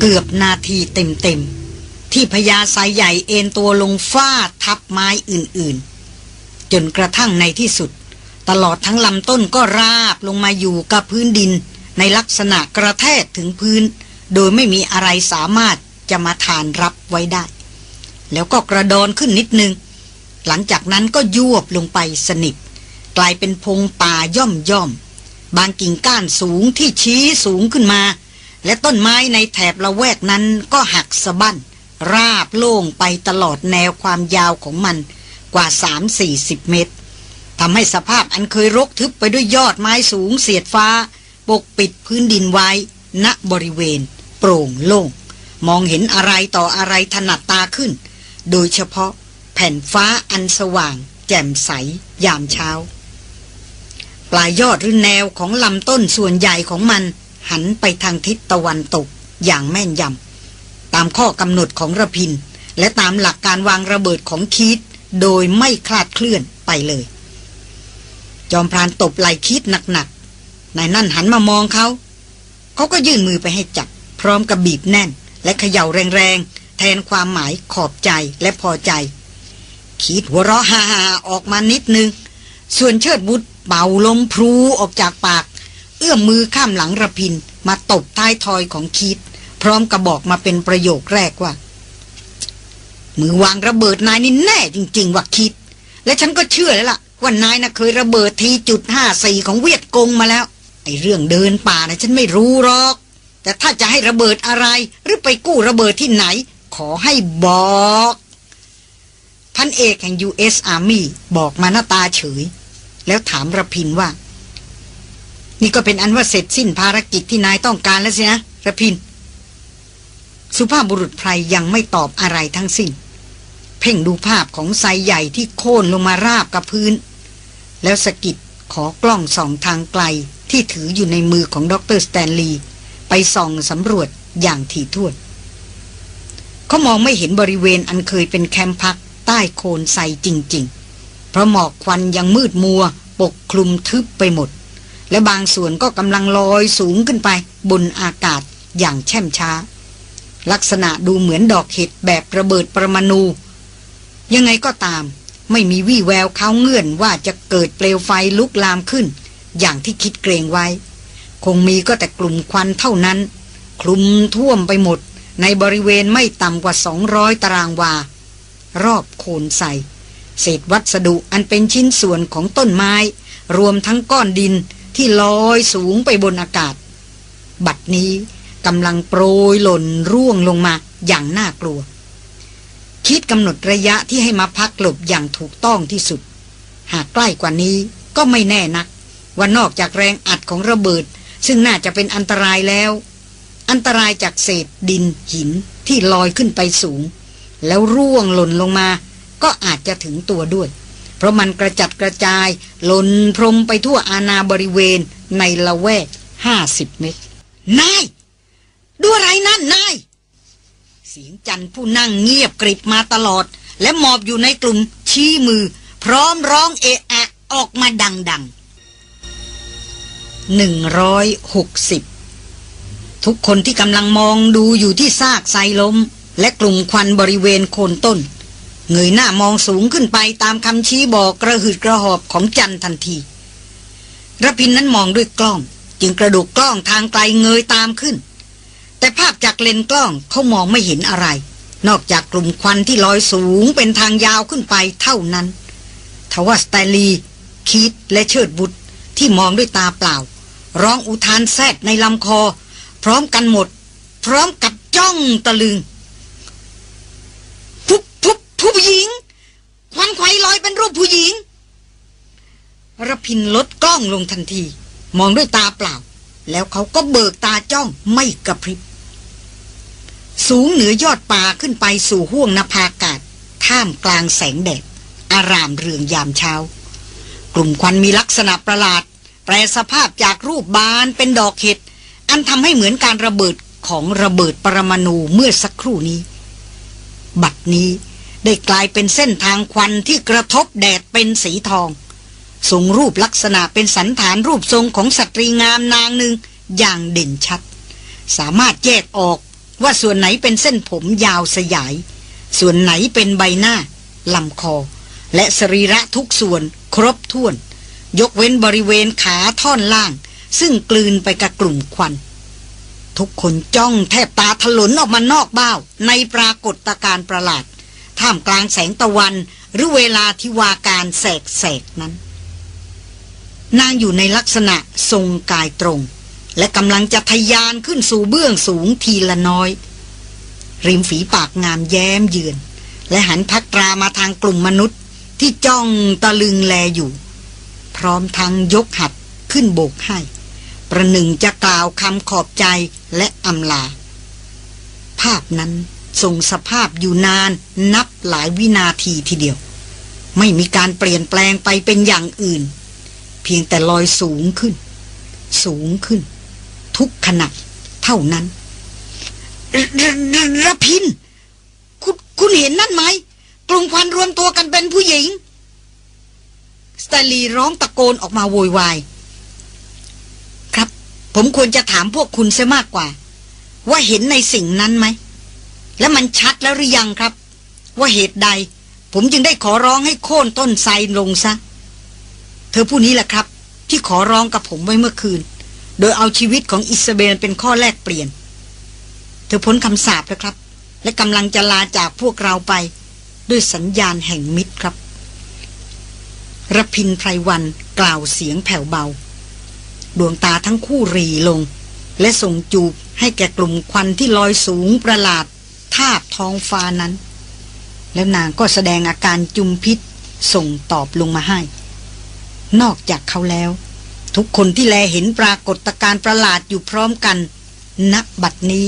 เกือบนาทีเต็มๆ ที่พญาสายใหญ่เอ็นตัวลงฟาดทับไม้อื่นๆ จนกระทั่งในที่สุด ตลอดทั้งลำต้นก็ราบลงมาอยู่กับพื้นดิน ในลักษณะกระแทกถึงพื้น โดยไม่มีอะไรสามารถจะมาทานรับไว้ได้ แล้วก็กระดอนขึ้นนิดนึง หลังจากนั้นก็ยวบลงไปสนิทกลายเป็นพงป่าย่อมย่อมบางกิ่งก้านสูงที่ชี้สูงขึ้นมา และต้นไม้ในแถบละแวกนั้นก็หักสะบั้น ราบโล่งไปตลอดแนวความยาวของมันกว่า 3-40 เมตรทำให้สภาพอันเคยรกทึบไปด้วยยอดไม้สูงเสียดฟ้า ปกปิดพื้นดินไว้ ณบริเวณ โปร่งโล่ง มองเห็นอะไรต่ออะไรถนัดตาขึ้น โดยเฉพาะแผ่นฟ้าอันสว่าง แจ่มใสยามเช้า ปลายยอดหรือแนวของลำต้นส่วนใหญ่ของมัน หันไปทางทิศตะวันตกอย่างแม่นยำตามข้อกำหนดของระพิน และตามหลักการวางระเบิดของคีดโดยไม่คลาดเคลื่อนไปเลย จอมพรานตบไหลคิดหนักๆนายนั่นหันมามองเขาเขาก็ยื่นมือไปให้จับ พร้อมกับบีบแน่น และเขย่าแรงๆ แทนความหมายขอบใจและพอใจ คิดหัวเราะฮ่าๆออกมานิดนึง ส่วนเชิดบุตรเป่าลมพลูออกจากปาก เอื้อมมือข้ามหลังระพิน มาตบท้ายทอยของคิด พร้อมกับบอกมาเป็นประโยคแรกว่า มือวางระเบิดนายนี่แน่จริง ๆ ว่าคิด และฉันก็เชื่อแล้วล่ะ ว่านายน่ะเคยระเบิดทีจุดห้าสี่ของเวียดกงมาแล้ว ไอ้เรื่องเดินป่านะฉันไม่รู้หรอก แต่ถ้าจะให้ระเบิดอะไร หรือไปกู้ระเบิดที่ไหน ขอให้บอกพันเอกแห่ง U.S. Army บอกมาหน้าตาเฉย แล้วถามระพินว่า นี่ก็เป็นอันว่าเสร็จสิ้นภารกิจที่นายต้องการแล้วสินะระพิน สุภาพบุรุษไพรยังไม่ตอบอะไรทั้งสิ้น เพ่งดูภาพของไซใหญ่ที่โค่นลงมาราบกับพื้น แล้วสกิดขอกล้องส่องทางไกลที่ถืออยู่ในมือของดรสแตนลีย์ไปส่องสำรวจอย่างถี่ถ้วนเขามองไม่เห็นบริเวณอันเคยเป็นแคมป์พักใต้โคนไทรจริง ๆ เพราะหมอกควันยังมืดมัว ปกคลุมทึบไปหมด และบางส่วนก็กำลังลอยสูงขึ้นไป บนอากาศอย่างแช่มช้า ลักษณะดูเหมือนดอกเห็ดแบบระเบิดปรมาณู ยังไงก็ตาม ไม่มีวี่แววเค้าเงื่อนว่าจะเกิดเปลวไฟลุกลามขึ้น อย่างที่คิดเกรงไว้ คงมีก็แต่กลุ่มควันเท่านั้น คลุมท่วมไปหมด ในบริเวณไม่ต่ำกว่า 200 ตารางวา รอบโคนใสเศษวัสดุอันเป็นชิ้นส่วนของต้นไม้ รวมทั้งก้อนดิน ที่ลอยสูงไปบนอากาศ บัดนี้กำลังโปรยหล่นร่วงลงมาอย่างน่ากลัว คิดกำหนดระยะที่ให้มาพักหลบอย่างถูกต้องที่สุด หากใกล้กว่านี้ก็ไม่แน่นัก ว่านอกจากแรงอัดของระเบิด ซึ่งน่าจะเป็นอันตรายแล้ว อันตรายจากเศษดินหินที่ลอยขึ้นไปสูง แล้วร่วงหล่นลงมา ก็อาจจะถึงตัวด้วย เพราะมันกระจัดกระจายหล่นพรมไปทั่วอาณาบริเวณในละแวกห้าสิบเมตร นาย ดูอะไรนั่นนาย เสียงจันผู้นั่งเงียบกริบมาตลอด และหมอบอยู่ในกลุ่มชี้มือ พร้อมร้องเอะอะออกมาดังๆหนึ่งร้อยหกสิบทุกคนที่กำลังมองดูอยู่ที่ซากไซลมและกลุ่มควันบริเวณโคนต้น เงยหน้ามองสูงขึ้นไปตามคำชี้บอกกระหืดกระหอบของจันทันทีระพินนั้นมองด้วยกล้อง จึงกระดูกกล้องทางไกลเงยตามขึ้น แต่ภาพจากเลนกล้องเขามองไม่เห็นอะไร นอกจากกลุ่มควันที่ลอยสูงเป็นทางยาวขึ้นไปเท่านั้นทว่าสไตลีคีดและเชิดบุตรที่มองด้วยตาเปล่า ร้องอุทานแซดในลำคอ พร้อมกันหมด พร้อมกับจ้องตะลึง ผู้ผู้หญิง ควันไขวลอยเป็นรูปผู้หญิงระพินลดกล้องลงทันที มองด้วยตาเปล่า แล้วเขาก็เบิกตาจ้องไม่กระพริบ สูงเหนือยอดป่าขึ้นไปสู่ห้วงนภาอากาศ ท่ามกลางแสงแดด อารามเรืองยามเช้า กลุ่มควันมีลักษณะประหลาด แปลสภาพจากรูปบานเป็นดอกเห็ด อันทำให้เหมือนการระเบิดของระเบิดปรมาณูเมื่อสักครู่นี้ บัดนี้ ได้กลายเป็นเส้นทางควันที่กระทบแดดเป็นสีทองทรงรูปลักษณะเป็นสันฐานรูปทรงของสตรีงามนางหนึ่งอย่างเด่นชัด สามารถแยกออกว่าส่วนไหนเป็นเส้นผมยาวสยาย ส่วนไหนเป็นใบหน้าลำคอ และสรีระทุกส่วนครบถ้วน ยกเว้นบริเวณขาท่อนล่าง ซึ่งกลืนไปกับกลุ่มควัน ทุกคนจ้องแทบตาถลนออกมานอกบ้าวในปรากฏการณ์ประหลาด ท่ามกลางแสงตะวัน หรือเวลาที่วาการแสกแสกนั้น นางอยู่ในลักษณะทรงกายตรง และกำลังจะทยานขึ้นสู่เบื้องสูงทีละน้อย ริมฝีปากงามแย้มเยือน และหันพักตรามาทางกลุ่มมนุษย์ที่จ้องตะลึงแลอยู่ พร้อมทั้งยกหัดขึ้นโบกให้ ประหนึ่งจะกล่าวคำขอบใจและอำลา ภาพนั้น ทรงสภาพอยู่นานนับหลายวินาทีทีเดียว ไม่มีการเปลี่ยนแปลงไปเป็นอย่างอื่น เพียงแต่ลอยสูงขึ้น สูงขึ้น ทุกขณะเท่านั้นระพิน คุณคุณเห็นนั่นไหม กลุ่มควันรวมตัวกันเป็นผู้หญิง สตลีร้องตะโกนออกมาโวยวาย ครับ ผมควรจะถามพวกคุณเสียมากกว่า ว่าเห็นในสิ่งนั้นไหม และมันชัดแล้วหรือยังครับ ว่าเหตุใด ผมจึงได้ขอร้องให้โค่นต้นไทรลงซะ เธอผู้นี้แหละครับ ที่ขอร้องกับผมไว้เมื่อคืน โดยเอาชีวิตของอิสเบลเป็นข้อแลกเปลี่ยน เธอพ้นคำสาปแล้วครับ และกำลังจะลาจากพวกเราไป ด้วยสัญญาณแห่งมิตรครับรพินไพรวันกล่าวเสียงแผ่วเบา ดวงตาทั้งคู่รีลง และส่งจูบให้แก่กลุ่มควันที่ลอยสูงประหลาด ทาบท้องฟ้านั้น แล้วนางก็แสดงอาการจุมพิษส่งตอบลงมาให้ นอกจากเขาแล้ว ทุกคนที่แลเห็นปรากฏการณ์ประหลาดอยู่พร้อมกันนักบัดนี้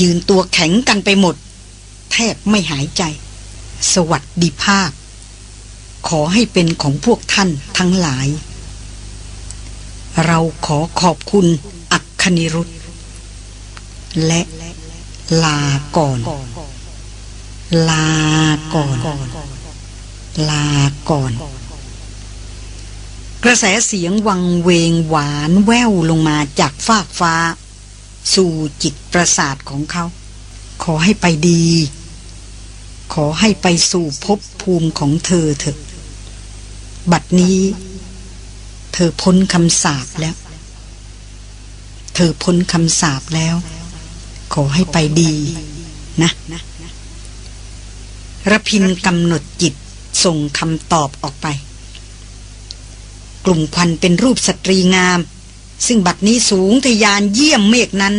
ยืนตัวแข็งกันไปหมด แทบไม่หายใจ สวัสดีภาพ ขอให้เป็นของพวกท่านทั้งหลาย เราขอขอบคุณอักคณิรุธและ ลาก่อน ลาก่อน ลาก่อน กระแสเสียงวังเวงหวานแววลงมาจากฟากฟ้า สู่จิตประสาทของเขา ขอให้ไปดี ขอให้ไปสู่ภพภูมิของเธอเถอะ บัดนี้ เธอพ้นคำสาปแล้ว เธอพ้นคำสาปแล้ว ขอให้ไปดีนะระพินกำหนดจิตส่งคำตอบออกไป กลุ่มควันเป็นรูปสตรีงาม ซึ่งบัดนี้สูงทยานเยี่ยมเมฆนั้น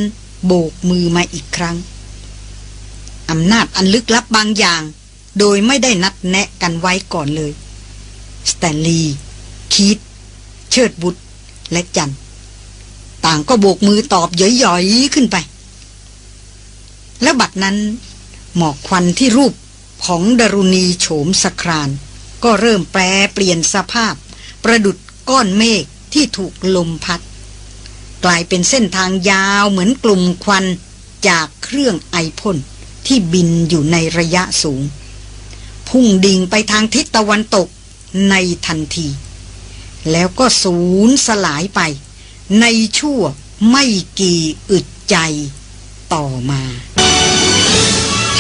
โบกมือมาอีกครั้งอำนาจอันลึกลับบางอย่าง โดยไม่ได้นัดแนะกันไว้ก่อนเลย สแตนลีย์คีตเชิดบุตรและจัน ต่างก็โบกมือตอบย่อยๆขึ้นไป แล้วบัดนั้น หมอกควันที่รูปของดารุณีโฉมสคราน ก็เริ่มแปรเปลี่ยนสภาพ ประดุดก้อนเมฆที่ถูกลมพัด กลายเป็นเส้นทางยาวเหมือนกลุ่มควันจากเครื่องไอพ่นที่บินอยู่ในระยะสูง พุ่งดิ่งไปทางทิศตะวันตกในทันที แล้วก็สูญสลายไป ในชั่วไม่กี่อึดใจต่อมา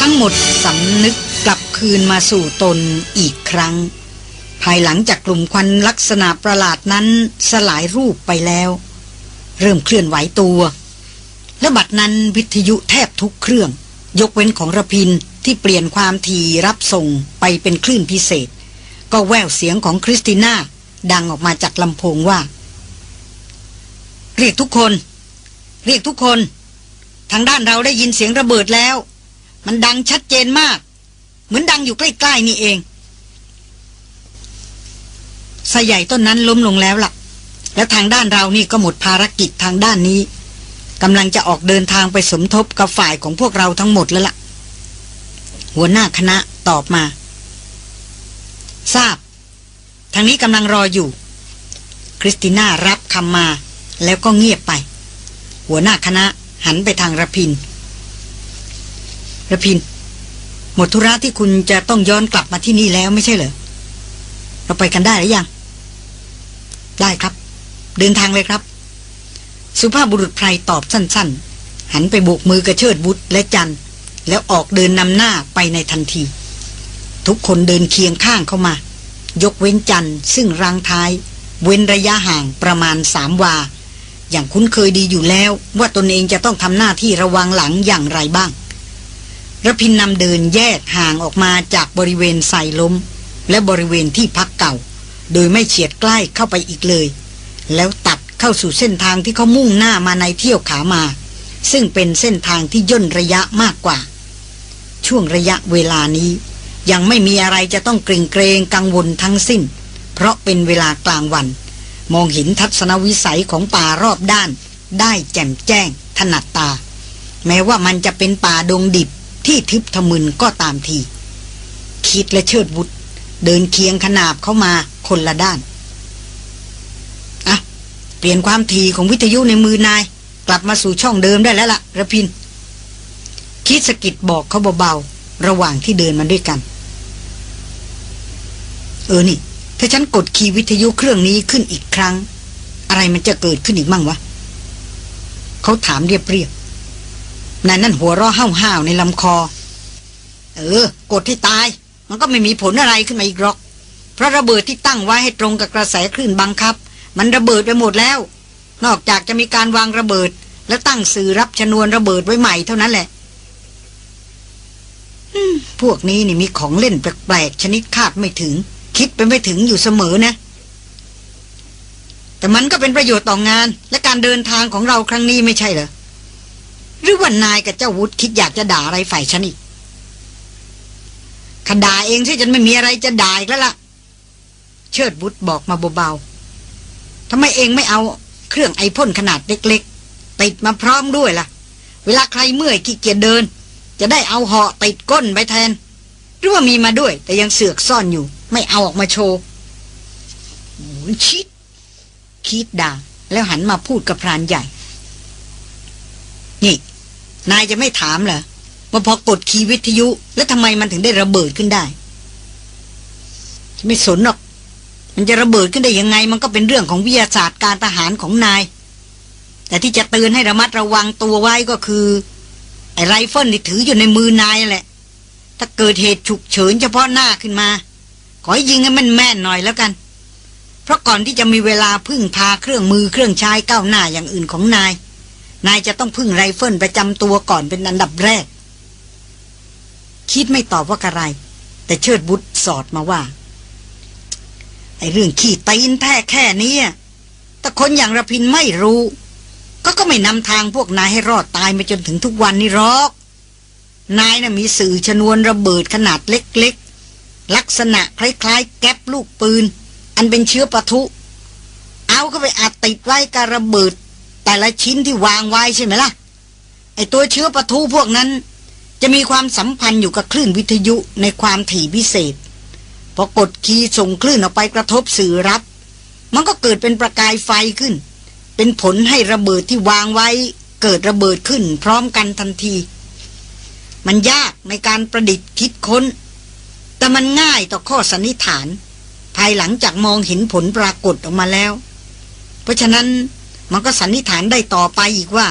ทั้งหมดสำนึกกลับคืนมาสู่ตนอีกครั้ง ภายหลังจากกลุ่มควันลักษณะประหลาดนั้นสลายรูปไปแล้ว เริ่มเคลื่อนไหวตัว และบัดนั้นวิทยุแทบทุกเครื่อง ยกเว้นของระพินที่เปลี่ยนความถี่รับส่งไปเป็นคลื่นพิเศษ ก็แววเสียงของคริสติน่าดังออกมาจากลำโพงว่า เรียกทุกคน เรียกทุกคน ทางด้านเราได้ยินเสียงระเบิดแล้ว มันดังชัดเจนมาก เหมือนดังอยู่ใกล้ๆนี่เองสใหญ่ต้นนั้นล้มลงแล้วละ่ะ แล้วทางด้านเรานี่ก็หมดภารกิจทางด้านนี้กำลังจะออกเดินทางไปสมทบกับฝ่ายของพวกเราทั้งหมดแล้วละ่ะ หัวหน้าคณะตอบมา ทราบ ทางนี้กำลังรออยู่ คริสติน่ารับคำมาแล้วก็เงียบไป หัวหน้าคณะหันไปทางระพิน ระพิน หมดธุระที่คุณจะต้องย้อนกลับมาที่นี่แล้วไม่ใช่เหรอ เราไปกันได้หรือยัง ได้ครับ เดินทางเลยครับ สุภาพบุรุษไพรตอบสั้น ๆ หันไปโบกมือกระเชิดบุตรและจันแล้วออกเดินนำหน้าไปในทันที ทุกคนเดินเคียงข้างเข้ามา ยกเว้นจันซึ่งรังท้าย เว้นระยะห่างประมาณสามวาอย่างคุ้นเคยดีอยู่แล้วว่าตนเองจะต้องทำหน้าที่ระวังหลังอย่างไรบ้าง ระพินนำเดินแยกห่างออกมาจากบริเวณใส่ล้ม และบริเวณที่พักเก่า โดยไม่เฉียดใกล้เข้าไปอีกเลย แล้วตัดเข้าสู่เส้นทางที่เขามุ่งหน้ามาในเที่ยวขามา ซึ่งเป็นเส้นทางที่ย่นระยะมากกว่า ช่วงระยะเวลานี้ ยังไม่มีอะไรจะต้องเกรงเกรงกังวลทั้งสิ้น เพราะเป็นเวลากลางวัน มองเห็นทัศนวิสัยของป่ารอบด้าน ได้แจ่มแจ้ง ถนัดตา แม้ว่ามันจะเป็นป่าดงดิบ ที่ทึบทะมึนก็ตามที คิดและเชิดบุตรเดินเคียงขนาบเข้ามาคนละด้านอะเปลี่ยนความถี่ของวิทยุในมือนาย กลับมาสู่ช่องเดิมได้แล้วละ่ะระพิน คิดสกิดบอกเขาเบาๆ ระหว่างที่เดินมาด้วยกัน เออนี่ ถ้าฉันกดคีย์วิทยุเครื่องนี้ขึ้นอีกครั้ง อะไรมันจะเกิดขึ้นอีกมั่งวะ เขาถามเรียบเรียบ นายนั่นหัวเราะห้าวๆในลำคอ เออ กดให้ตาย มันก็ไม่มีผลอะไรขึ้นมาอีกหรอก เพราะระเบิดที่ตั้งไว้ให้ตรงกับกระแสคลื่นบังคับ มันระเบิดไปหมดแล้ว นอกจากจะมีการวางระเบิด แล้วตั้งสื่อรับชนวนระเบิดไว้ใหม่เท่านั้นแหละพวกนี้นี่มีของเล่นแปลกๆชนิดคาดไม่ถึง คิดไปไม่ถึงอยู่เสมอนะ แต่มันก็เป็นประโยชน์ต่องงาน และการเดินทางของเราครั้งนี้ไม่ใช่เหรอ หรือว่านายกับเจ้าวุฒิคิดอยากจะด่าอะไรฝ่ายฉันอีกขด่าเองที่ฉันไม่มีอะไรจะด่าอีกแล้วล่ะ เชิดบุตรบอกมาเบาๆทำไมเองไม่เอาเครื่องไอพ่นขนาดเล็กๆ ติดมาพร้อมด้วยล่ะ เวลาใครเมื่อยขี้เกียจเดิน จะได้เอาเหาะติดก้นไปแทน หรือว่ามีมาด้วย แต่ยังเสือกซ่อนอยู่ ไม่เอาออกมาโชว์ชิดคิดด่าแล้วหันมาพูดกับพรานใหญ่ นี่ นายจะไม่ถามเหรอว่าพอกดคีย์วิทยุ แล้วทำไมมันถึงได้ระเบิดขึ้นได้ ไม่สนหรอก มันจะระเบิดขึ้นได้ยังไง มันก็เป็นเรื่องของวิทยาศาสตร์การทหารของนาย แต่ที่จะเตือนให้ระมัดระวังตัวไว้ก็คือไอ้ไรเฟิลที่ถืออยู่ในมือนายแหละ ถ้าเกิดเหตุฉุกเฉินเฉพาะหน้าขึ้นมา ขอให้ยิงให้มันแม่นหน่อยแล้วกัน เพราะก่อนที่จะมีเวลาพึ่งพาเครื่องมือเครื่องใช้ก้าวหน้าอย่างอื่นของนาย นายจะต้องพึ่งไรเฟิลประจำตัวก่อนเป็นอันดับแรก คีดไม่ตอบว่ากระไร แต่เชิดวุฒสอดมาว่า ไอเรื่องขี้ตีนแท้แค่นี้แต่คนอย่างระพินไม่รู้ ก็ก็ไม่นำทางพวกนายให้รอดตายมาจนถึงทุกวันนี้หรอก นายน่ะมีสื่อชนวนระเบิดขนาดเล็กๆ ลักษณะคล้ายๆ แก๊ปลูกปืน อันเป็นเชื้อปะทุ เอาเข้าไปอัดติดไว้กับระเบิด แต่ละชิ้นที่วางไว้ใช่ไหมล่ะ ไอตัวเชื้อปะทุพวกนั้น จะมีความสัมพันธ์อยู่กับคลื่นวิทยุในความถี่พิเศษ พอกดคีย์ส่งคลื่นออกไปกระทบสื่อรับ มันก็เกิดเป็นประกายไฟขึ้น เป็นผลให้ระเบิดที่วางไว้ เกิดระเบิดขึ้นพร้อมกันทันที มันยากในการประดิษฐ์คิดค้น แต่มันง่ายต่อข้อสันนิษฐาน ภายหลังจากมองเห็นผลปรากฏออกมาแล้ว เพราะฉะนั้น มันก็สันนิษฐานได้ต่อไปอีกว่า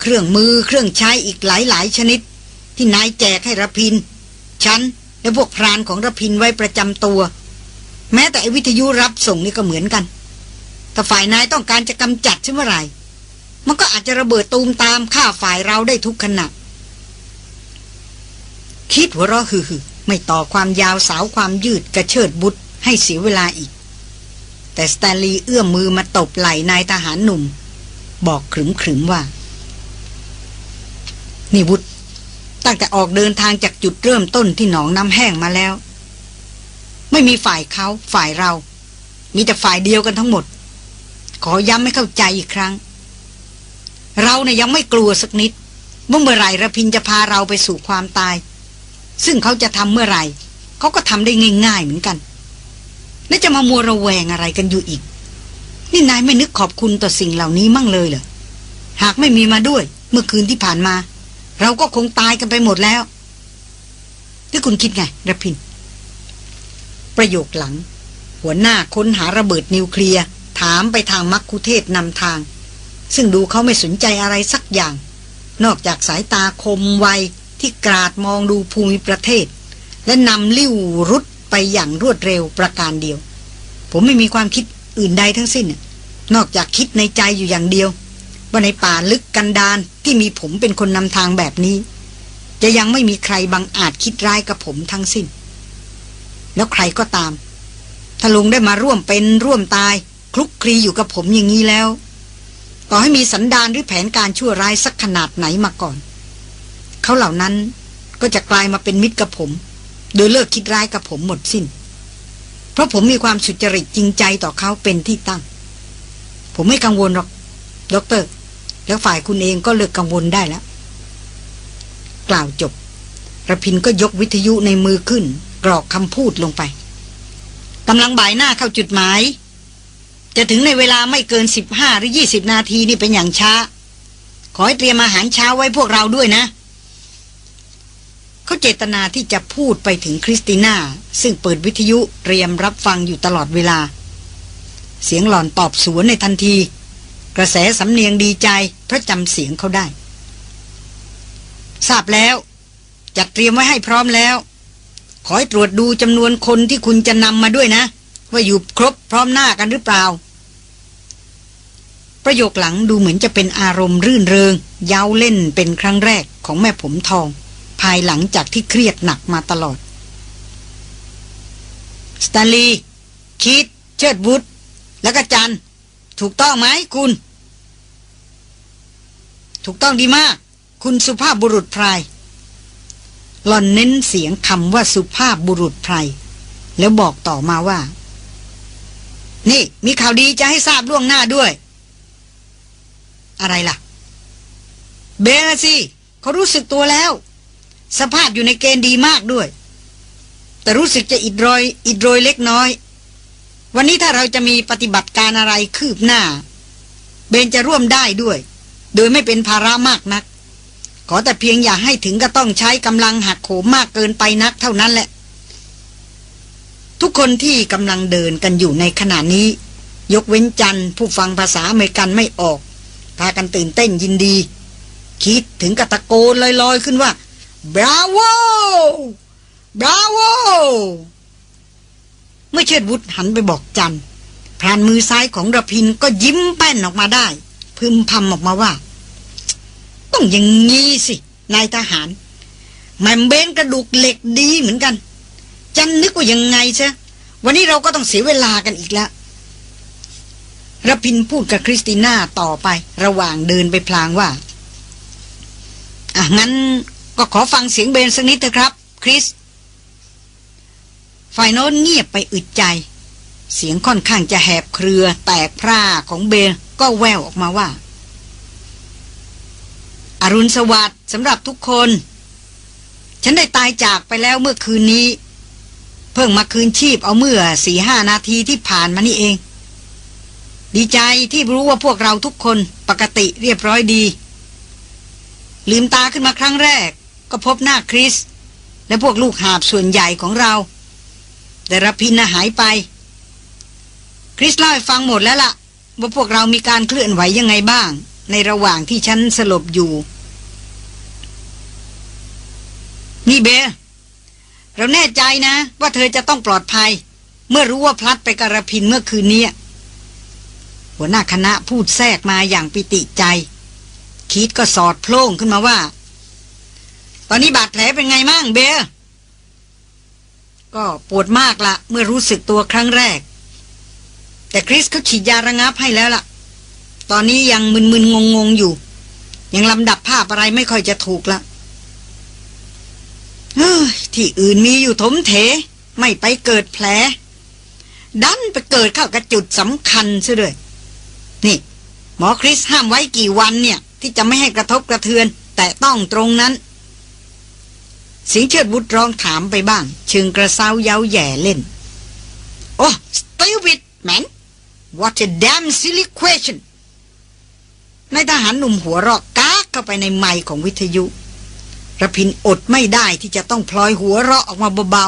เครื่องมือเครื่องใช้อีกหลายหลายชนิด ที่นายแจกให้ระพิน ฉัน และพวกพรานของระพินไว้ประจำตัว แม้แต่วิทยุรับส่งนี่ก็เหมือนกันถ้าฝ่ายนายต้องการจะกำจัดใช่เมื่อไรมันก็อาจจะระเบิดตูมตามฆ่าฝ่ายเราได้ทุกขณะคิดหัวเราะฮือไม่ต่อความยาวสาวความยืดกระเชิดบุตรให้เสียเวลาอีก แต่สแตนลีย์เอื้อมมือมาตบไหล่นายทหารหนุ่ม บอกขรึมขรึมว่า นี่วุฒตั้งแต่ออกเดินทางจากจุดเริ่มต้นที่หนองน้ำแห้งมาแล้ว ไม่มีฝ่ายเขาฝ่ายเรา มีแต่ฝ่ายเดียวกันทั้งหมด ขอย้ำให้เข้าใจอีกครั้ง เราเนี่ยยังไม่กลัวสักนิดว่าเมื่อไรระพินจะพาเราไปสู่ความตาย ซึ่งเขาจะทำเมื่อไหร่เขาก็ทำได้ง่ายๆเหมือนกัน แล้วจะมามัวระแวงอะไรกันอยู่อีก นี่นายไม่นึกขอบคุณต่อสิ่งเหล่านี้มั่งเลยเหรอ หากไม่มีมาด้วย เมื่อคืนที่ผ่านมา เราก็คงตายกันไปหมดแล้วที่คุณคิดไงระพิน ประโยคหลัง หัวหน้าค้นหาระเบิดนิวเคลียร์ถามไปทางมักคุเทศนำทาง ซึ่งดูเขาไม่สนใจอะไรสักอย่าง นอกจากสายตาคมไวที่กราดมองดูภูมิประเทศ และนำลิ้วรุด อย่างรวดเร็วประการเดียว ผมไม่มีความคิดอื่นใดทั้งสิ้น นอกจากคิดในใจอยู่อย่างเดียว ว่าในป่าลึกกันดานที่มีผมเป็นคนนำทางแบบนี้ จะยังไม่มีใครบังอาจคิดร้ายกับผมทั้งสิ้น แล้วใครก็ตาม ถ้าลุงได้มาร่วมเป็นร่วมตาย คลุกคลีอยู่กับผมอย่างนี้แล้ว ต่อให้มีสันดานหรือแผนการชั่วร้ายสักขนาดไหนมาก่อน เขาเหล่านั้นก็จะกลายมาเป็นมิตรกับผม โดยเลิกคิดร้ายกับผมหมดสิ้น เพราะผมมีความสุจริตจริงใจต่อเขาเป็นที่ตั้ง ผมไม่กังวลหรอกด็อกเตอร์ แล้วฝ่ายคุณเองก็เลิกกังวลได้แล้ว กล่าวจบระพินก็ยกวิทยุในมือขึ้น กรอกคำพูดลงไปกำลังบ่ายหน้าเข้าจุดหมาย จะถึงในเวลาไม่เกินสิบห้าหรือยี่สิบนาทีนี่เป็นอย่างช้า ขอให้เตรียมอาหารเช้าไว้พวกเราด้วยนะ เขาเจตนาที่จะพูดไปถึงคริสติน่า ซึ่งเปิดวิทยุเตรียมรับฟังอยู่ตลอดเวลา เสียงหล่อนตอบสวนในทันที กระแสสำเนียงดีใจเพราะจำเสียงเขาได้ ทราบแล้ว จัดเตรียมไว้ให้พร้อมแล้ว ขอให้ตรวจดูจำนวนคนที่คุณจะนำมาด้วยนะ ว่าอยู่ครบพร้อมหน้ากันหรือเปล่า ประโยคหลังดูเหมือนจะเป็นอารมณ์รื่นเริง เย้าเล่นเป็นครั้งแรกของแม่ผมทองายหลังจากที่เครียดหนักมาตลอดสแตนลีย์คิด เชิดบุตรแล้วก็จัน ถูกต้องไหมคุณ ถูกต้องดีมาก คุณสุภาพบุรุษไพรหล่อนเน้นเสียงคำว่าสุภาพบุรุษไพรแล้วบอกต่อมาว่า นี่มีข่าวดีจะให้ทราบล่วงหน้าด้วย อะไรล่ะ เบนสิเขารู้สึกตัวแล้ว สภาพอยู่ในเกณฑ์ดีมากด้วย แต่รู้สึกจะอิดโรยอิดโรยเล็กน้อย วันนี้ถ้าเราจะมีปฏิบัติการอะไรคืบหน้า เบนจะร่วมได้ด้วย โดยไม่เป็นภาระมากนัก ขอแต่เพียงอย่าให้ถึงก็ต้องใช้กำลังหักโหมมากเกินไปนักเท่านั้นแหละ ทุกคนที่กำลังเดินกันอยู่ในขณะนี้ ยกเว้นจันผู้ฟังภาษาอเมริกันไม่ออกพากันตื่นเต้นยินดี คิดถึงกระตะโกนลอยๆขึ้นว่า bravo bravo เมื่อเชิดวุฒหันไปบอกจันพรานมือซ้ายของระพินก็ยิ้มแป้นออกมาได้ พึมพำออกมาว่า ต้องอย่างงี้สินายทหารแหม่มเบลกระดูกเหล็กดีเหมือนกัน จันนึกว่ายังไงซะวันนี้เราก็ต้องเสียเวลากันอีกแล้วระพินพูดกับคริสติน่าต่อไประหว่างเดินไปพลางว่าอะงั้น ก็ขอฟังเสียงเบนสักนิดเถอะครับ คริส ฝ่ายโน้นเงียบไปอึดใจ เสียงค่อนข้างจะแหบเครือแตกพร่าของเบนก็แววออกมาว่า อรุณสวัสดิ์สำหรับทุกคน ฉันได้ตายจากไปแล้วเมื่อคืนนี้ เพิ่งมาคืนชีพเอาเมื่อสี่ห้านาทีที่ผ่านมานี่เอง ดีใจที่รู้ว่าพวกเราทุกคนปกติเรียบร้อยดีลืมตาขึ้นมาครั้งแรก ก็พบหน้าคริส และพวกลูกหาบส่วนใหญ่ของเรา แต่รพินหายไป คริสเล่าให้ฟังหมดแล้วละ่ะ ว่าพวกเรามีการเคลื่อนไหวยังไงบ้าง ในระหว่างที่ฉันสลบอยู่ นี่เบลเราแน่ใจนะ ว่าเธอจะต้องปลอดภัย เมื่อรู้ว่าพลัดไปกระพินเมื่อคืนนี้หัวหน้าคณะพูดแทรกมาอย่างปิติใจ คิดก็สอดโพล่งขึ้นมาว่า ตอนนี้บาดแผลเป็นไงมั่งเบลก็ปวดมากละเมื่อรู้สึกตัวครั้งแรก แต่คริสเขาฉีดยาระงับให้แล้วล่ะ ตอนนี้ยังมึนๆงงๆอยู่ ยังลำดับภาพอะไรไม่ค่อยจะถูกละเฮ้ยที่อื่นมีอยู่ถมเถ ไม่ไปเกิดแผล ดันไปเกิดเข้ากับจุดสำคัญซะด้วย นี่ หมอคริสห้ามไว้กี่วันเนี่ย ที่จะไม่ให้กระทบกระเทือน แต่ต้องตรงนั้น สิงเชิดบุตรร้องถามไปบ้างชึงกระเซ้าเย้าแย่เล่น โอ้ stupid man what a damn silly question นายทหารหนุ่มหัวเราะก้าเข้าไปในไมค์ของวิทยุระพินอดไม่ได้ที่จะต้องพลอยหัวเราะออกมาเบา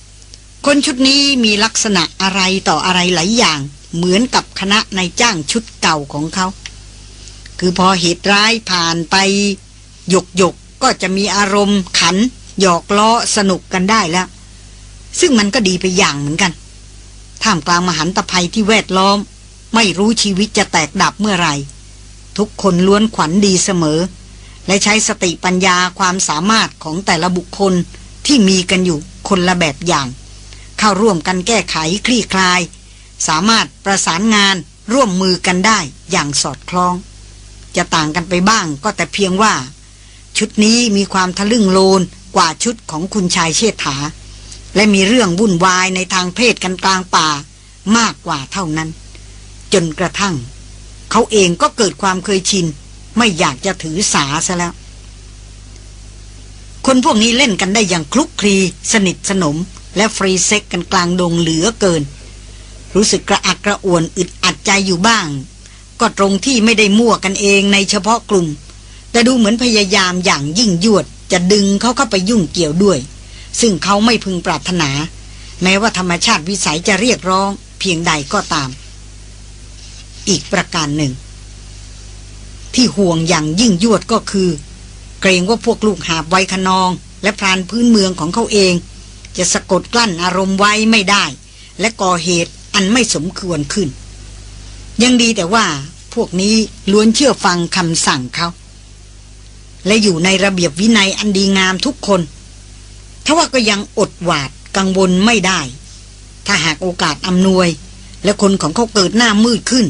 ๆ คนชุดนี้มีลักษณะอะไรต่ออะไรหลายอย่าง เหมือนกับคณะนายจ้างชุดเก่าของเขา คือพอเหตุร้ายผ่านไปหยกหยกก็จะมีอารมณ์ขัน หยอกล้อสนุกกันได้แล้ว ซึ่งมันก็ดีไปอย่างเหมือนกัน ท่ามกลางมหันตภัยที่แวดล้อม ไม่รู้ชีวิตจะแตกดับเมื่อไรทุกคนล้วนขวัญดีเสมอ และใช้สติปัญญาความสามารถของแต่ละบุคคลที่มีกันอยู่คนละแบบอย่าง เข้าร่วมกันแก้ไขคลี่คลาย สามารถประสานงานร่วมมือกันได้อย่างสอดคล้อง จะต่างกันไปบ้างก็แต่เพียงว่า ชุดนี้มีความทะลึ่งโลนกว่าชุดของคุณชายเชษฐา และมีเรื่องวุ่นวายในทางเพศกันกลางป่ามากกว่าเท่านั้น จนกระทั่ง เขาเองก็เกิดความเคยชิน ไม่อยากจะถือสาซะแล้ว คนพวกนี้เล่นกันได้อย่างคลุกคลี สนิทสนม และฟรีเซ็กกันกลางดงเหลือเกิน รู้สึกกระอักกระอ่วนอึดอัดใจอยู่บ้าง ก็ตรงที่ไม่ได้มั่วกันเองในเฉพาะกลุ่ม แต่ดูเหมือนพยายามอย่างยิ่งยวด จะดึงเขาเข้าไปยุ่งเกี่ยวด้วย ซึ่งเขาไม่พึงปรารถนา แม้ว่าธรรมชาติวิสัยจะเรียกร้อง เพียงใดก็ตาม อีกประการหนึ่ง ที่ห่วงอย่างยิ่งยวดก็คือ เกรงว่าพวกลูกหาบไวขนอง และพรานพื้นเมืองของเขาเอง จะสะกดกลั้นอารมณ์ไว้ไม่ได้ และก่อเหตุอันไม่สมควรขึ้น ยังดีแต่ว่าพวกนี้ล้วนเชื่อฟังคำสั่งเขา และอยู่ในระเบียบวินัยอันดีงามทุกคนทว่าก็ยังอดหวาดกังวลไม่ได้ ถ้าหากโอกาสอำนวย และคนของเขาเกิดหน้ามืดขึ้น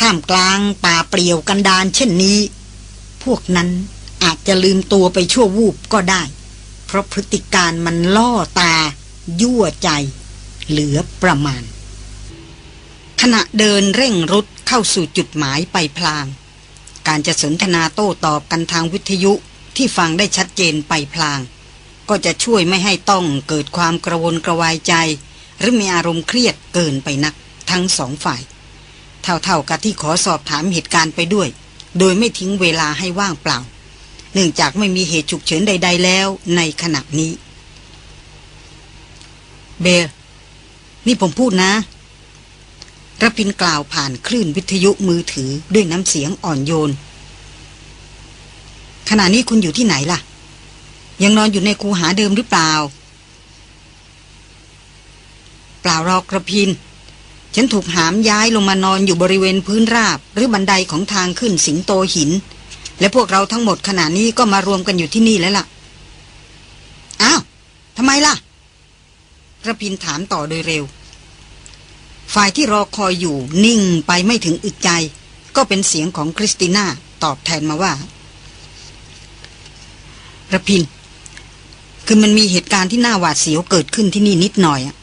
ท่ามกลางป่าเปลี่ยวกันดานเช่นนี้ พวกนั้นอาจจะลืมตัวไปชั่ววูบก็ได้ เพราะพฤติการมันล่อตา ยั่วใจ เหลือประมาณ ขณะเดินเร่งรุดเข้าสู่จุดหมายไปพลาง การจะสนทนาโต้ตอบกันทางวิทยุที่ฟังได้ชัดเจนไปพลาง ก็จะช่วยไม่ให้ต้องเกิดความกระวนกระวายใจ หรือมีอารมณ์เครียดเกินไปนักทั้งสองฝ่าย เท่าๆกับที่ขอสอบถามเหตุการณ์ไปด้วย โดยไม่ทิ้งเวลาให้ว่างเปล่า เนื่องจากไม่มีเหตุฉุกเฉินใด ๆ แล้วในขณะนี้ เบลนี่ผมพูดนะ ระพินกล่าวผ่านคลื่นวิทยุมือถือด้วยน้ำเสียงอ่อนโยน ขณะนี้คุณอยู่ที่ไหนล่ะ ยังนอนอยู่ในคูหาเดิมหรือเปล่า เปล่ารอกระพิน ฉันถูกหามย้ายลงมานอนอยู่บริเวณพื้นราบ หรือบันไดของทางขึ้นสิงโตหิน และพวกเราทั้งหมดขณะนี้ก็มารวมกันอยู่ที่นี่แล้วล่ะ อ้าวทำไมล่ะระพินถามต่อโดยเร็ว ฝ่ายที่รอคอยอยู่นิ่งไปไม่ถึงอึดใจ ก็เป็นเสียงของคริสติน่าตอบแทนมาว่าระพิน คือมันมีเหตุการณ์ที่น่าหวาดเสียวเกิดขึ้นที่นี่นิดหน่อยอะ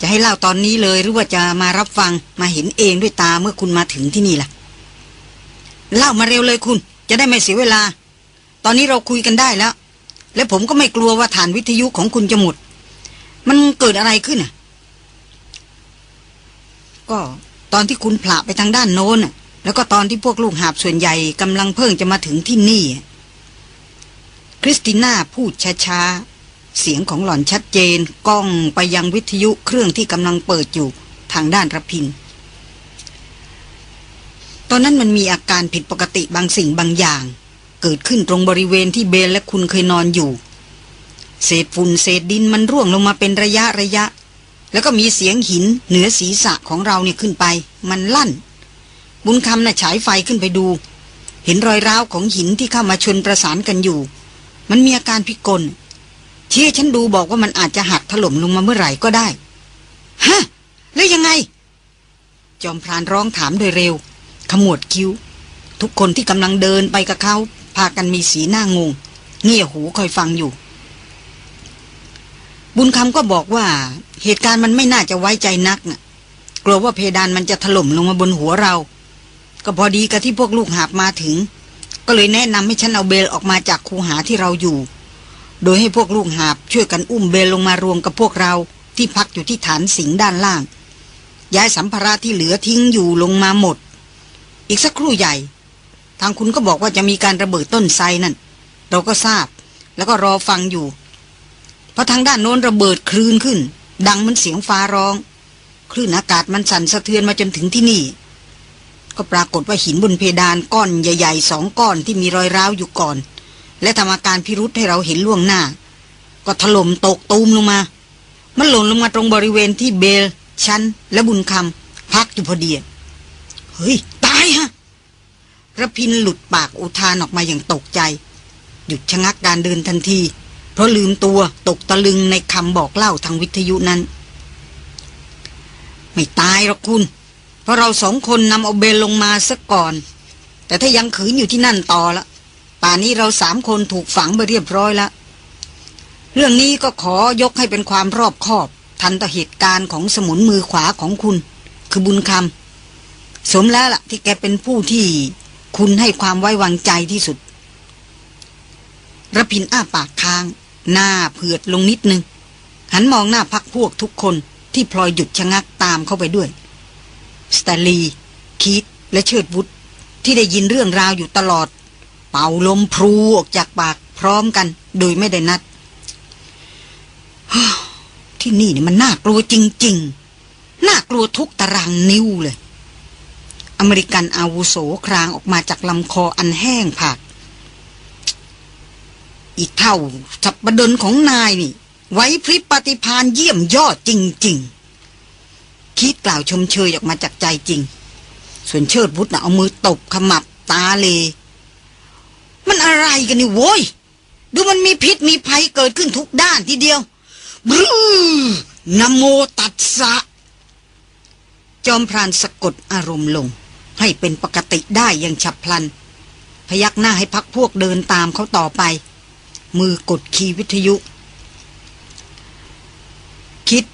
จะให้เล่าตอนนี้เลยหรือว่าจะมารับฟังมาเห็นเองด้วยตาเมื่อคุณมาถึงที่นี่ล่ะ เล่ามาเร็วเลยคุณ จะได้ไม่เสียเวลา ตอนนี้เราคุยกันได้แล้ว และผมก็ไม่กลัวว่าฐานวิทยุของคุณจะหมด มันเกิดอะไรขึ้นอะ ก็ตอนที่คุณผละไปทางด้านโน้นแล้วก็ตอนที่พวกลูกหาบส่วนใหญ่กำลังเพิ่งจะมาถึงที่นี่ คริสติน่าพูดช้าๆ เสียงของหล่อนชัดเจนก้องไปยังวิทยุเครื่องที่กำลังเปิดอยู่ทางด้านระพิน ตอนนั้นมันมีอาการผิดปกติบางสิ่งบางอย่าง เกิดขึ้นตรงบริเวณที่เบนและคุณเคยนอนอยู่ เศษฝุ่นเศษดินมันร่วงลงมาเป็นระยะระยะ แล้วก็มีเสียงหินเหนือศีรษะของเราเนี่ยขึ้นไป มันลั่น บุญคำน่ะฉายไฟขึ้นไปดู เห็นรอยร้าวของหินที่เข้ามาชนประสานกันอยู่ มันมีอาการพิกลเชี่ยฉันดูบอกว่ามันอาจจะหักถล่มลงมาเมื่อไหร่ก็ได้ ฮะ แล้วยังไง จอมพรานร้องถามโดยเร็ว ขมวดคิ้ว ทุกคนที่กำลังเดินไปกับเขาพากันมีสีหน้างง เงี่ยหูคอยฟังอยู่ บุญคำก็บอกว่า เหตุการณ์มันไม่น่าจะไว้ใจนักนะ่ะ กลัวว่าเพดานมันจะถล่มลงมาบนหัวเรา ก็พอดีกับที่พวกลูกหาบมาถึง ก็เลยแนะนำให้ฉันเอาเบลออกมาจากคูหาที่เราอยู่ โดยให้พวกลูกหาบช่วยกันอุ้มเบลลงมารวมกับพวกเราที่พักอยู่ที่ฐานสิงด้านล่าง ย้ายสัมภาระที่เหลือทิ้งอยู่ลงมาหมด อีกสักครู่ใหญ่ ทางคุณก็บอกว่าจะมีการระเบิดต้นไทรนั่น เราก็ทราบ แล้วก็รอฟังอยู่ เพราะทางด้านโน้นระเบิดคลื่นขึ้น ดังมันเสียงฟ้าร้อง คลื่นอากาศมันสั่นสะเทือนมาจนถึงที่นี่ ก็ปรากฏว่าหินบนเพดานก้อนใหญ่ๆสองก้อนที่มีรอยร้าวอยู่ก่อน และทำอาการพิรุษให้เราเห็นล่วงหน้า ก็ถล่มตกตูมลงมา มันหล่นลงมาตรงบริเวณที่เบลชันและบุญคำพักอยู่พอดีเฮ้ยตายฮะระพินหลุดปากอุทานออกมาอย่างตกใจ หยุดชะงักการเดินทันที เพราะลืมตัวตกตะลึงในคำบอกเล่าทางวิทยุนั้น ไม่ตายหรอกคุณ เพราะเราสองคนนำเอาเบลลงมาซะก่อน แต่ถ้ายังขืนอยู่ที่นั่นต่อละป่านนี้เราสามคนถูกฝังไปเรียบร้อยแล้วเรื่องนี้ก็ขอยกให้เป็นความรอบคอบ ทันต่อเหตุการณ์ของสมุนมือขวาของคุณ คือบุญคำสมแล้วล่ะที่แกเป็นผู้ที่คุณให้ความไว้วางใจที่สุด ระพินอ้าปากค้าง หน้าเผือดลงนิดนึง หันมองหน้าพักพวกทุกคนที่พลอยหยุดชะงักตามเข้าไปด้วย สตาลีคีตและเชิดวุฒที่ได้ยินเรื่องราวอยู่ตลอด เป่าลมพลูออกจากปากพร้อมกัน โดยไม่ได้นัด ที่นี่เนี่ยมันน่ากลัวจริง ๆ น่ากลัวทุกตารางนิ้วเลย อเมริกันอาวุโสครางออกมาจากลำคออันแห้งผาก อีเท่าสับประดนของนายนี่ ไว้พริบปฏิพานเยี่ยมยอดจริง ๆ คิดกล่าวชมเชยออกมาจากใจจริง ส่วนเชิดบุตรนะเอามือตบขมับตาเลมันอะไรกันนี่โว้ย ดูมันมีพิษมีภัยเกิดขึ้นทุกด้านทีเดียวบรูนโมตัสสะ จอมพรานสะกดอารมณ์ลง ให้เป็นปกติได้อย่างฉับพลัน พยักหน้าให้พักพวกเดินตามเขาต่อไป มือกด key วิทยุ คีด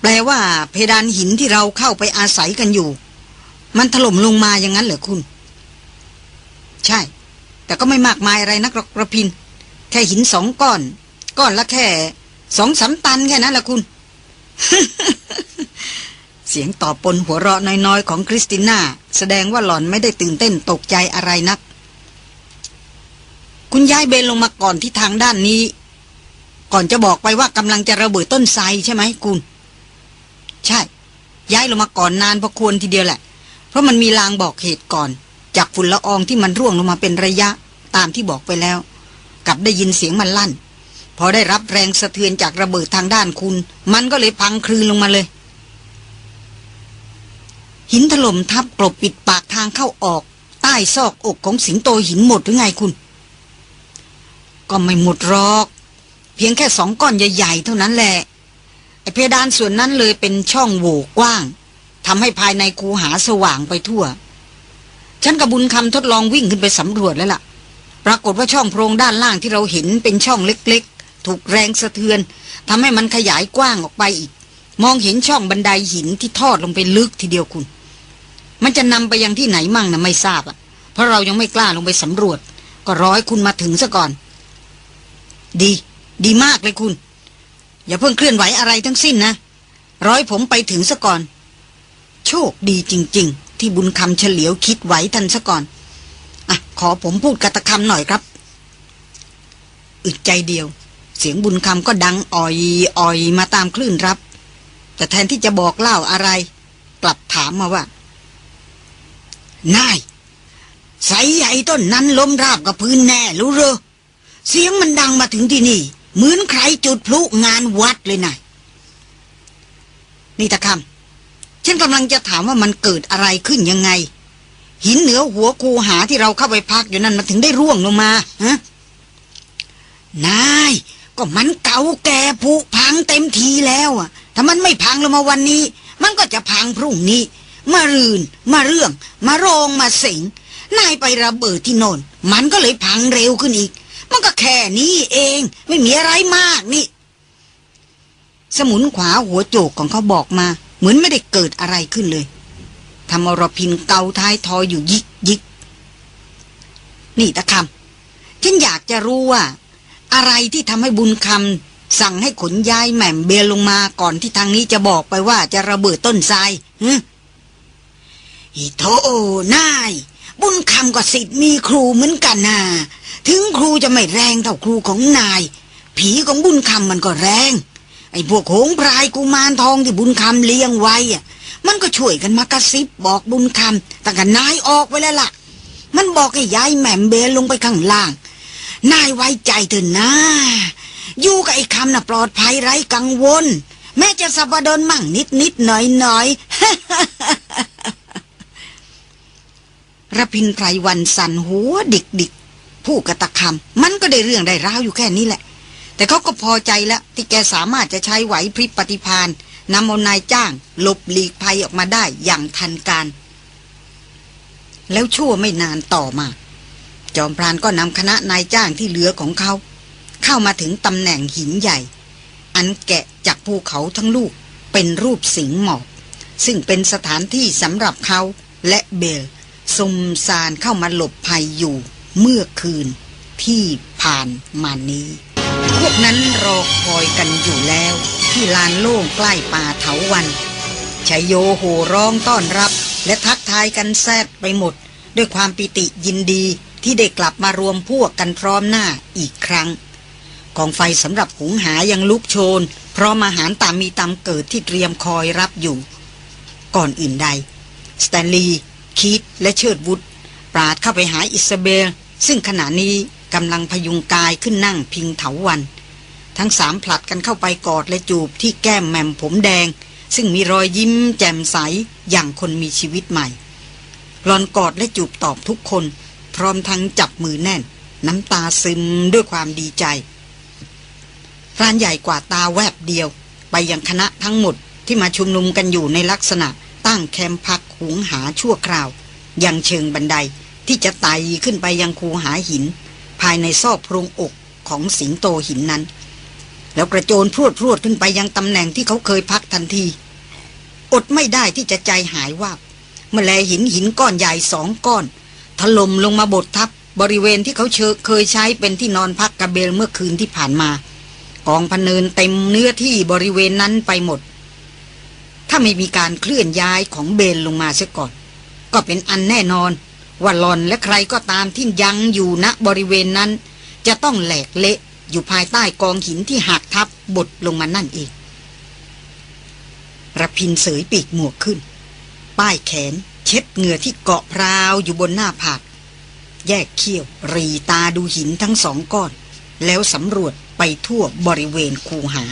แปลว่า เพดานหินที่เราเข้าไปอาศัยกันอยู่ มันถล่มลงมาอย่างนั้นเหรอคุณ ใช่ แต่ก็ไม่มากมายอะไรนักหรอกระพิน แค่หินสองก้อน ก้อนละแค่สองสามตันแค่นั้นแหละคุณ เสียงตอบปนหัวเราะน้อยๆ ของคริสติน่า แสดงว่าหล่อนไม่ได้ตื่นเต้นตกใจอะไรนัก คุณย้ายเบนลงมาก่อนที่ทางด้านนี้ ก่อนจะบอกไปว่ากำลังจะระเบิดต้นไทรใช่ไหมคุณ ใช่ ย้ายลงมาก่อนนานพอควรทีเดียวแหละ เพราะมันมีลางบอกเหตุก่อน จากฝุ่นละอองที่มันร่วงลงมาเป็นระยะตามที่บอกไปแล้ว กับได้ยินเสียงมันลั่น พอได้รับแรงสะเทือนจากระเบิดทางด้านคุณ มันก็เลยพังคลืนลงมาเลย หินถล่มทับกลบปิดปากทางเข้าออก ใต้ซอกอกของสิงโตหินหมดหรือไงคุณ ก็ไม่หมดรอก เพียงแค่สองก้อนใหญ่ๆเท่านั้นแหละไอเพดานส่วนนั้นเลยเป็นช่องโหว่กว้างทำให้ภายในคูหาสว่างไปทั่ว ฉันกับบุญคำทดลองวิ่งขึ้นไปสำรวจแล้วล่ะ ปรากฏว่าช่องโพรงด้านล่างที่เราเห็นเป็นช่องเล็กๆ ถูกแรงสะเทือนทำให้มันขยายกว้างออกไปอีก มองเห็นช่องบันไดหินที่ทอดลงไปลึกทีเดียวคุณ มันจะนำไปยังที่ไหนมั่งนะไม่ทราบอะ เพราะเรายังไม่กล้าลงไปสำรวจ ก็ร้อยคุณมาถึงซะก่อน ดี ดีมากเลยคุณ อย่าเพิ่งเคลื่อนไหวอะไรทั้งสิ้นนะ ร้อยผมไปถึงซะก่อน โชคดีจริง ๆ ที่บุญคำเฉลียวคิดไหวทันซะก่อน อะ ขอผมพูดกระตะคำหน่อยครับ อึดใจเดียว เสียงบุญคำก็ดังอ่อยอ่อยมาตามคลื่นรับ แต่แทนที่จะบอกเล่าอะไร กลับถามมาว่านายสายใหญ่ต้นนั้นล้มราบกับพื้นแน่รู้เรอ เสียงมันดังมาถึงที่นี่ เหมือนใครจุดพลุงานวัดเลยนะนี่ตะคำฉันกำลังจะถามว่ามันเกิดอะไรขึ้นยังไง หินเหนือหัวคูหาที่เราเข้าไปพักอยู่นั่นมาถึงได้ร่วงลงมาฮะนายก็มันเก่าแก่ผุพังเต็มทีแล้วอะ ถ้ามันไม่พังลงมาวันนี้ มันก็จะพังพรุ่งนี้ มารืน มาเรื่อง มาโรงมาสิงนายไประเบิดที่โน่นมันก็เลยพังเร็วขึ้นอีก มันก็แค่นี้เอง ไม่มีอะไรมากนี่ สมุนขวาหัวโจกของเขาบอกมา เหมือนไม่ได้เกิดอะไรขึ้นเลยทำอรพินเกาท้ายทอยอยู่ยิกยิกนี่ตะคำฉันอยากจะรู้ว่า อะไรที่ทำให้บุญคำสั่งให้ขนย้ายแหม่มเบลลงมาก่อนที่ทางนี้จะบอกไปว่าจะระเบิดต้นทรายฮึอีโธนาย บุญคำก็สิทธิ์มีครูเหมือนกันนะถึงครูจะไม่แรงเท่าครูของนาย ผีของบุญคำมันก็แรง ไอ้พวกโหงพรายกุมารทองที่บุญคำเลี้ยงไว้อะมันก็ช่วยกันมากระซิบบอกบุญคำตั้งแต่นายออกไปแล้วล่ะ มันบอกให้ย้ายแหม่มเบลลงไปข้างล่าง นายไว้ใจเถอะนะอยู่กับไอ้คำน่ะปลอดภัยไร้กังวล แม้จะสับดนมั่งนิดนิดหน่อยหน่อย ระพินไพรวันสันหัวดิกดิกผู้กระตะคำมันก็ได้เรื่องได้ราวอยู่แค่นี้แหละ แต่เขาก็พอใจแล้วที่แกสามารถจะใช้ไหวพริบปฏิพานนำเอานายจ้างหลบหลีกภัยออกมาได้อย่างทันการ แล้วชั่วไม่นานต่อมา จอมพรานก็นำคณะนายจ้างที่เหลือของเขา เข้ามาถึงตำแหน่งหินใหญ่ อันแกะจากภูเขาทั้งลูกเป็นรูปสิงหมอบซึ่งเป็นสถานที่สำหรับเขาและเบล ซุมซานเข้ามาหลบภัยอยู่เมื่อคืนที่ผ่านมานี้ พวกนั้นรอคอยกันอยู่แล้ว ที่ลานโล่งใกล้ป่าเถาวันชายโยโห่ร้องต้อนรับ และทักทายกันแซดไปหมด ด้วยความปิติยินดีที่ได้กลับมารวมพวกกันพร้อมหน้าอีกครั้งกองไฟสำหรับหุงหายังลุกโชน เพราะอาหารตามมีตามเกิดที่เตรียมคอยรับอยู่ ก่อนอื่นใด สแตนลีย์ คิดและเชิดวุฒปราดเข้าไปหาอิสเบล ซึ่งขณะนี้กำลังพยุงกายขึ้นนั่งพิงเถาวัน ทั้งสามผลัดกันเข้าไปกอดและจูบที่แก้มแหม่มผมแดง ซึ่งมีรอยยิ้มแจ่มใสอย่างคนมีชีวิตใหม่หลอนกอดและจูบตอบทุกคน พร้อมทั้งจับมือแน่น น้ำตาซึมด้วยความดีใจพรานใหญ่กว่าตาแวบเดียว ไปยังคณะทั้งหมดที่มาชุมนุมกันอยู่ในลักษณะตั้งแคมป์พัก หุงหาชั่วคราว ยังเชิงบันไดที่จะไต่ขึ้นไปยังคูหาหิน ภายในซอกโพรงอกของสิงโตหินนั้น แล้วกระโจนพรวดพรวดขึ้นไปยังตำแหน่งที่เขาเคยพักทันที อดไม่ได้ที่จะใจหายว่าเมื่อแลหินหินก้อนใหญ่สองก้อน ถล่มลงมาบดทับบริเวณที่เขาเชเคยใช้เป็นที่นอนพักกระเบลเมื่อคืนที่ผ่านมา กองพเนินเต็มเนื้อที่บริเวณนั้นไปหมด ถ้าไม่มีการเคลื่อนย้ายของเบนลงมาเสียก่อน ก็เป็นอันแน่นอน ว่าหลอนและใครก็ตามที่ยังอยู่ณบริเวณนั้น จะต้องแหลกเละอยู่ภายใต้กองหินที่หักทับบดลงมานั่นเองระพินเสยปีกหมวกขึ้น ป้ายแขน เช็ดเหงื่อที่เกาะพราวอยู่บนหน้าผากแยกเขี้ยว รีตาดูหินทั้งสองก้อน แล้วสำรวจไปทั่วบริเวณคูหา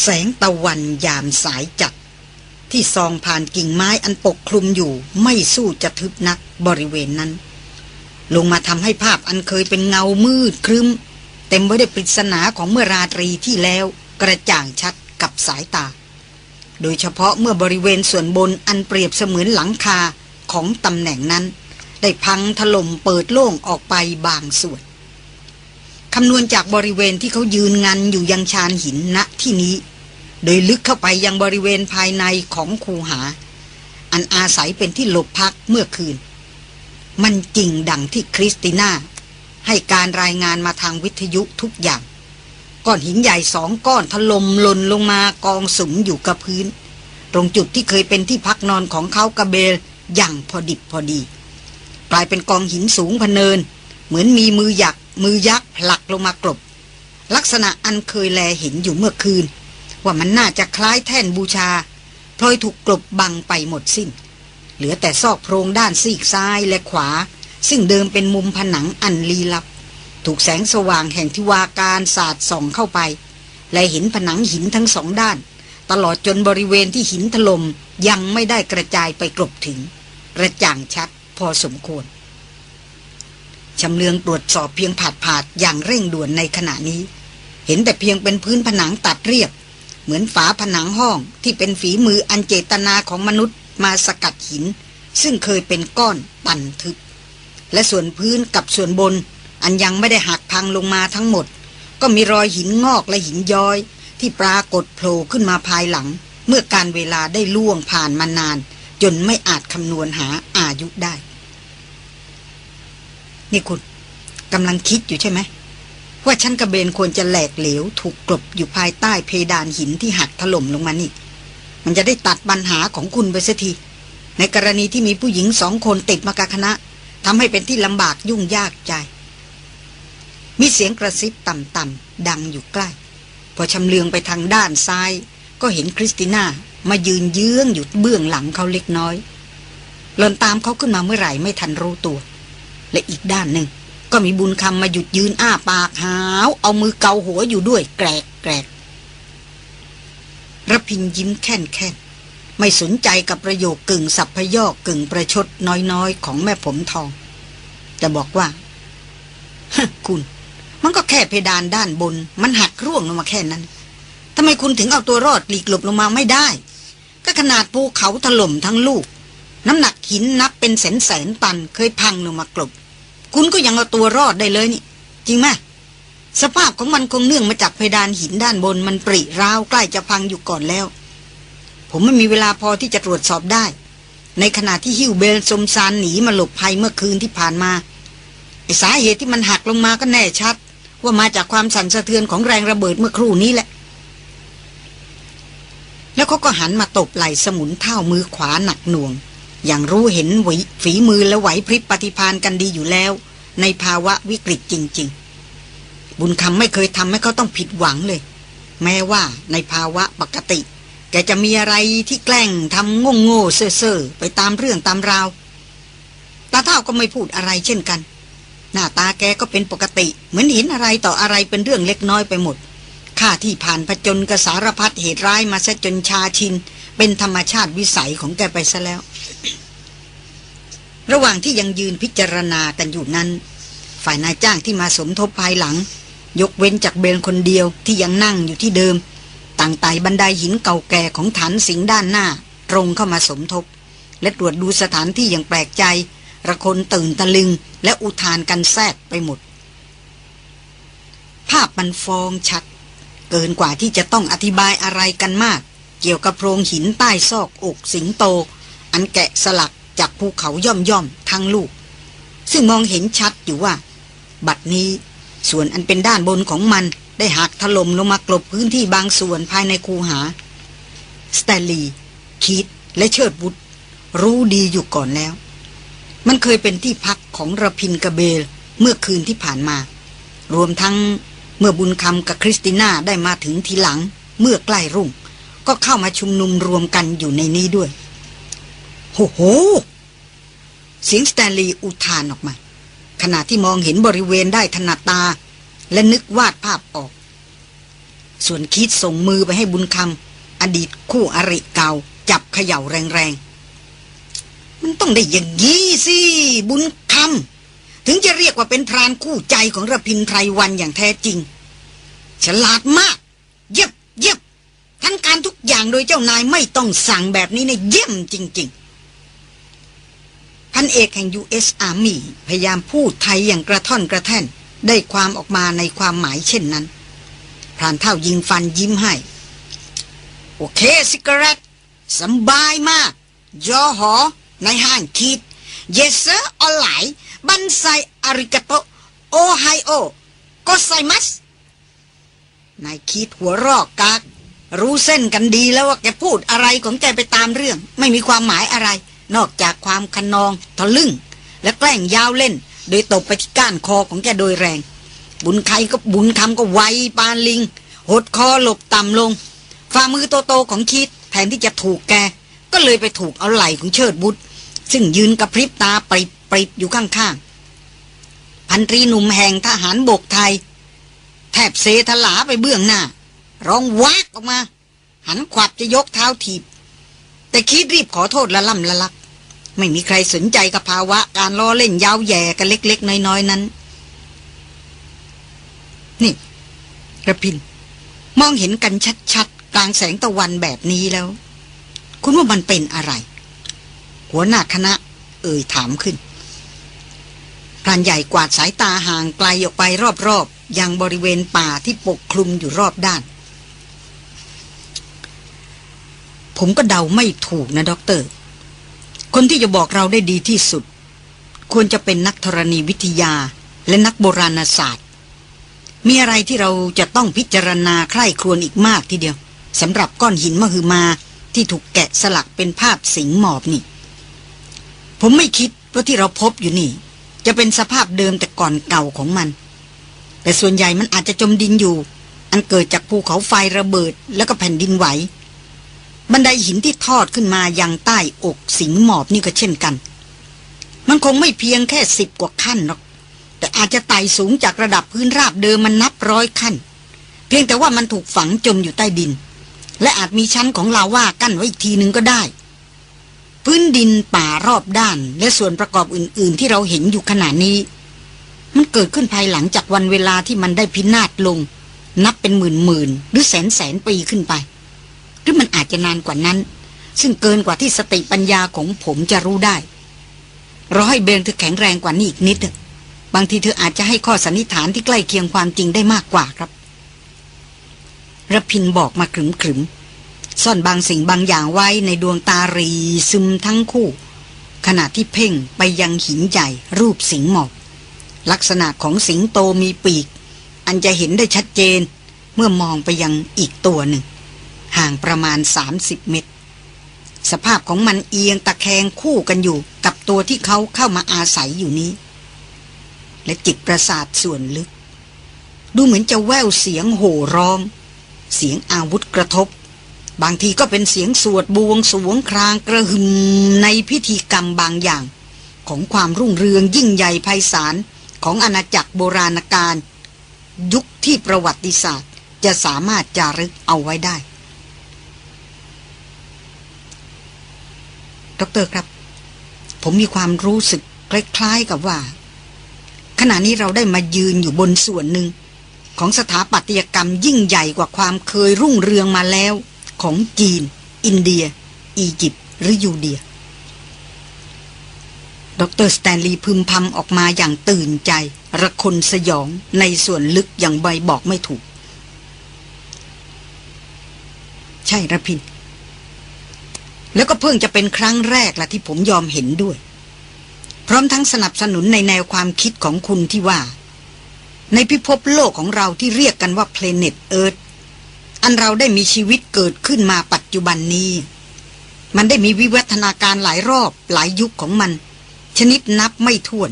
แสงตะวันยามสายจัด ที่ซองผ่านกิ่งไม้อันปกคลุมอยู่ไม่สู้จะทึบนักบริเวณนั้น ลงมาทำให้ภาพอันเคยเป็นเงามืดครึ้ม เต็มไปด้วยปริศนาของเมื่อราตรีที่แล้วกระจ่างชัดกับสายตา โดยเฉพาะเมื่อบริเวณส่วนบนอันเปรียบเสมือนหลังคาของตำแหน่งนั้น ได้พังถล่มเปิดโล่งออกไปบางส่วน คำนวณจากบริเวณที่เขายืนงันอยู่ยังชานหินณที่นี้ โดยลึกเข้าไปยังบริเวณภายในของคูหา อันอาศัยเป็นที่หลบพักเมื่อคืน มันจริงดังที่คริสติน่า ให้การรายงานมาทางวิทยุทุกอย่าง ก้อนหินใหญ่สองก้อนถล่มหล่นลงมากองสุมอยู่กับพื้น ตรงจุดที่เคยเป็นที่พักนอนของเขากระเบลอย่างพอดิบพอดี กลายเป็นกองหินสูงพเนิน เหมือนมีมือหยักมือยักษ์ผลักลงมากรบลักษณะอันเคยแลเห็นอยู่เมื่อคืน ว่ามันน่าจะคล้ายแท่นบูชาพลอยถูกกลบบังไปหมดสิ้น เหลือแต่ซอกโพรงด้านซีกซ้ายและขวา ซึ่งเดิมเป็นมุมผนังอันลีลับ ถูกแสงสว่างแห่งทิวาการสาดส่องเข้าไป และเห็นผนังหินทั้งสองด้าน ตลอดจนบริเวณที่หินถล่มยังไม่ได้กระจายไปกลบถึง กระจ่างชัดพอสมควร ชำเลืองตรวจสอบเพียงผาดผาดอย่างเร่งด่วนในขณะนี้ เห็นแต่เพียงเป็นพื้นผนังตัดเรียบ เหมือนฝาผนังห้องที่เป็นฝีมืออันเจตนาของมนุษย์มาสกัดหิน ซึ่งเคยเป็นก้อนปั่นทึบและส่วนพื้นกับส่วนบน อันยังไม่ได้หักพังลงมาทั้งหมด ก็มีรอยหินงอกและหินย้อย ที่ปรากฏโผล่ขึ้นมาภายหลัง เมื่อการเวลาได้ล่วงผ่านมานาน จนไม่อาจคำนวณหาอายุได้ นี่คุณกำลังคิดอยู่ใช่ไหมว่าฉันกระเบนควรจะแหลกเหลว ถูกกลบอยู่ภายใต้เพดานหินที่หักถล่มลงมานี่ มันจะได้ตัดปัญหาของคุณไปสักทีในกรณีที่มีผู้หญิงสองคนติดมากาคณะทำให้เป็นที่ลำบากยุ่งยากใจ มีเสียงกระซิบต่ำๆดังอยู่ใกล้ พอชำเลืองไปทางด้านซ้าย ก็เห็นคริสติน่ามายืนเยื้องอยู่เบื้องหลังเขาเล็กน้อยหลอนตามเขาขึ้นมาเมื่อไหร่ไม่ทันรู้ตัว และอีกด้านหนึ่ง ก็มีบุญคำมาหยุดยืนอ้าปากหาว เอามือเกาหัวอยู่ด้วย แกรกแกรกระพินยิ้มแค่นแค่นไม่สนใจกับประโยคกึ่งสับพยอกกึ่งประชดน้อยๆ ของแม่ผมทอง แต่บอกว่าคุณ มันก็แค่เพดานด้านบน มันหักร่วงลงมาแค่นั้นทำไมคุณถึงเอาตัวรอดหลีกหลบลงมาไม่ได้ ก็ขนาดภูเขาถล่มทั้งลูก น้ำหนักหินนับเป็นแสนแสนตันเคยพังลงมากลบ คุณก็ยังเอาตัวรอดได้เลยนี่ จริงไหมสภาพของมันคงเนื่องมาจากเพดานหินด้านบนมันปริร้าวใกล้จะพังอยู่ก่อนแล้ว ผมไม่มีเวลาพอที่จะตรวจสอบได้ ในขณะที่ฮิวเบลสมซานหนีมาหลบภัยเมื่อคืนที่ผ่านมาไอสาเหตุที่มันหักลงมาก็แน่ชัด ว่ามาจากความสั่นสะเทือนของแรงระเบิดเมื่อครู่นี้แหละ แล้วเขาก็หันมาตบไหล่สมุนเท่ามือขวาหนักหน่วง อย่างรู้เห็นฝีมือและไหวพริบปฏิพานกันดีอยู่แล้ว ในภาวะวิกฤตจริง ๆ บุญคำไม่เคยทำให้เขาต้องผิดหวังเลย แม้ว่าในภาวะปกติ แกจะมีอะไรที่แกล้งทำโง่โง่เซ่อเซไปตามเรื่องตามราวตาเท่าก็ไม่พูดอะไรเช่นกัน หน้าตาแกก็เป็นปกติ เหมือนเห็นอะไรต่ออะไรเป็นเรื่องเล็กน้อยไปหมดข้าที่ผ่านผจญกระสารพัดเหตุร้ายมาซะจนชาชิน เป็นธรรมชาติวิสัยของแกไปซะแล้ว ระหว่างที่ยังยืนพิจารณากันอยู่นั้น ฝ่ายนายจ้างที่มาสมทบภายหลัง ยกเว้นจากเบลคนเดียวที่ยังนั่งอยู่ที่เดิม ต่างไต่บันไดหินเก่าแก่ของฐานสิงด้านหน้า ตรงเข้ามาสมทบ และตรวจดูสถานที่อย่างแปลกใจ ระคนตื่นตะลึง และอุทานกันแซดไปหมด ภาพมันฟองชัด เกินกว่าที่จะต้องอธิบายอะไรกันมาก เกี่ยวกับโพรงหินใต้ซอกอกสิงโต อันแกะสลัก จากภูเขาย่อมย่อมทั้งลูก ซึ่งมองเห็นชัดอยู่ว่า บัดนี้ส่วนอันเป็นด้านบนของมันได้หักถล่มลงมากลบพื้นที่บางส่วนภายในคูหา สแตลีคีดและเชิดบุตรรู้ดีอยู่ก่อนแล้ว มันเคยเป็นที่พักของระพินกระเบลเมื่อคืนที่ผ่านมา รวมทั้งเมื่อบุญคำกับคริสติน่าได้มาถึงทีหลัง เมื่อใกล้รุ่ง ก็เข้ามาชุมนุมรวมกันอยู่ในนี้ด้วย โหโหเสียงสแตนลีย์อุทานออกมา ขณะที่มองเห็นบริเวณได้ถนัดตา และนึกวาดภาพออก ส่วนคิดส่งมือไปให้บุญคำอดีตคู่อริเก่า จับเขย่าแรงๆ มันต้องได้อย่างนี้สิ บุญคำถึงจะเรียกว่าเป็นพรานคู่ใจของระพินไพรวันอย่างแท้จริง ฉลาดมาก เย็บเย็บทันการทุกอย่างโดยเจ้านายไม่ต้องสั่งแบบนี้ในเยี่ยมจริง ๆ พันเอกแห่ง U.S. Army พยายามพูดไทยอย่างกระท่อนกระแท่น ได้ความออกมาในความหมายเช่นนั้นพรานเท่ายิงฟันยิ้มให้ โอเคสิกเรตสบายมาก ยอหอ ในห้างคิด yes sir ออนไลน์บันไซอาริกาโตโอไฮโอก็ไซมัสนายคิดหัวรอกกากรู้เส้นกันดีแล้วว่าแกพูดอะไรของแกไปตามเรื่อง ไม่มีความหมายอะไร นอกจากความคันนองทะลึ่ง และแกล้งยาวเล่น โดยตบไปที่ก้านคอของแกโดยแรง บุญใครก็บุญคำก็ไวปานลิง หดคอหลบต่ำลงฝ่ามือโตๆของคิดแทนที่จะถูกแก ก็เลยไปถูกเอาไหล่ของเชิดบุตรซึ่งยืนกระพริบตาปริบปริบอยู่ข้างๆ พันตรีหนุ่มแห่งทหารบกไทย แทบเซทลาไปเบื้องหน้า ร้องวักออกมา หันขวับจะยกเท้าถีบ แต่คิดรีบขอโทษละล่ำละลัก ไม่มีใครสนใจกับภาวะ การล้อเล่นยาวแย่กันเล็ก ๆ น้อย ๆ นั้น นี่กระพิน มองเห็นกันชัด ๆ กลางแสงตะวันแบบนี้แล้ว คุณว่ามันเป็นอะไร หัวหน้าคณะ เอ่ยถามขึ้นพรานใหญ่กวาดสายตาห่างไกลออกไปรอบๆยังบริเวณป่าที่ปกคลุมอยู่รอบด้าน ผมก็เดาไม่ถูกนะด็อกเตอร์ คนที่จะบอกเราได้ดีที่สุด ควรจะเป็นนักธรณีวิทยาและนักโบราณศาสตร์ มีอะไรที่เราจะต้องพิจารณาใคร่ครวญอีกมากทีเดียวสำหรับก้อนหินมหึมาที่ถูกแกะสลักเป็นภาพสิงหมอบนี่ ผมไม่คิดว่าที่เราพบอยู่นี่ จะเป็นสภาพเดิมแต่ก่อนเก่าของมัน แต่ส่วนใหญ่มันอาจจะจมดินอยู่ อันเกิดจากภูเขาไฟระเบิดแล้วก็แผ่นดินไหว บันไดหินที่ทอดขึ้นมายังใต้อกสิงหมอบนี่ก็เช่นกัน มันคงไม่เพียงแค่สิบกว่าขั้นหรอก แต่อาจจะไต่สูงจากระดับพื้นราบเดิมมันนับร้อยขั้น เพียงแต่ว่ามันถูกฝังจมอยู่ใต้ดิน และอาจมีชั้นของลาว่ากั้นไว้อีกทีหนึ่งก็ได้ พื้นดินป่ารอบด้าน และส่วนประกอบอื่น ๆ ที่เราเห็นอยู่ขณะนี้ มันเกิดขึ้นภายหลังจากวันเวลาที่มันได้พินาศลง นับเป็นหมื่นหมื่นหรือแสนแสนปีขึ้นไป หรือมันอาจจะนานกว่านั้น ซึ่งเกินกว่าที่สติปัญญาของผมจะรู้ได้รอให้เบนเธอแข็งแรงกว่านี้อีกนิด บางทีเธออาจจะให้ข้อสันนิษฐานที่ใกล้เคียงความจริงได้มากกว่าครับระพินบอกมาขรึมขรึมซ่อนบางสิ่งบางอย่างไว้ในดวงตารีซึมทั้งคู่ ขณะที่เพ่งไปยังหินใหญ่รูปสิงหมอก ลักษณะของสิงโตมีปีก อันจะเห็นได้ชัดเจน เมื่อมองไปยังอีกตัวหนึ่ง ห่างประมาณ 30 เมตร สภาพของมันเอียงตะแคงคู่กันอยู่กับตัวที่เขาเข้ามาอาศัยอยู่นี้ และจิตประสาทส่วนลึก ดูเหมือนจะแววเสียงโห่ร้อง เสียงอาวุธกระทบ บางทีก็เป็นเสียงสวดบวงสวงครางกระหึ่มในพิธีกรรมบางอย่าง ของความรุ่งเรืองยิ่งใหญ่ไพศาลของอาณาจักรโบราณกาลยุคที่ประวัติศาสตร์จะสามารถจารึกเอาไว้ได้ ดรครับ ผมมีความรู้สึกคล้ายๆกับว่า ขณะนี้เราได้มายืนอยู่บนส่วนหนึ่ง ของสถาปัตยกรรมยิ่งใหญ่กว่าความเคยรุ่งเรืองมาแล้ว ของจีน อินเดีย อียิปต์หรือยูเดียดรสแตนลีย์พึมพำออกมาอย่างตื่นใจ ระคนสยองในส่วนลึกอย่างใบบอกไม่ถูก ใช่ระพิน แล้วก็เพิ่งจะเป็นครั้งแรกละที่ผมยอมเห็นด้วย พร้อมทั้งสนับสนุนในแนวความคิดของคุณที่ว่า ในพิภพโลกของเราที่เรียกกันว่า planet earth อันเราได้มีชีวิตเกิดขึ้นมาปัจจุบันนี้ มันได้มีวิวัฒนาการหลายรอบหลายยุคของมัน ชนิดนับไม่ถ้วน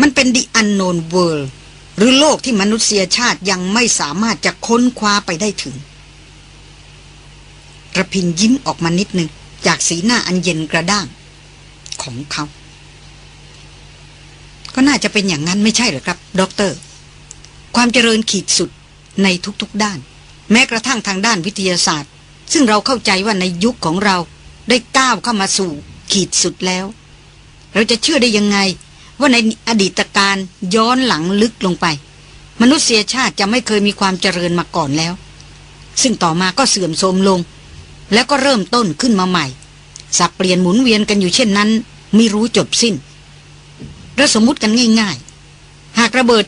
มันเป็น the unknown world หรือโลกที่มนุษยชาติยังไม่สามารถจะค้นคว้าไปได้ถึง ระพินยิ้มออกมานิดหนึ่งจากสีหน้าอันเย็นกระด้าง ของเขา ก็น่าจะเป็นอย่างนั้นไม่ใช่หรอครับด็อกเตอร์ความเจริญขีดสุดในทุกๆด้าน แม้กระทั่งทางด้านวิทยาศาสตร์ ซึ่งเราเข้าใจว่าในยุคของเราได้ก้าวเข้ามาสู่ขีดสุดแล้ว เราจะเชื่อได้ยังไง ว่าในอดีตการย้อนหลังลึกลงไป มนุษยชาติจะไม่เคยมีความเจริญมาก่อนแล้ว ซึ่งต่อมาก็เสื่อมโทรมลง แล้วก็เริ่มต้นขึ้นมาใหม่ สับเปลี่ยนหมุนเวียนกันอยู่เช่นนั้น ไม่รู้จบสิ้นเราสมมุติกันง่าย ๆ หากระเบิด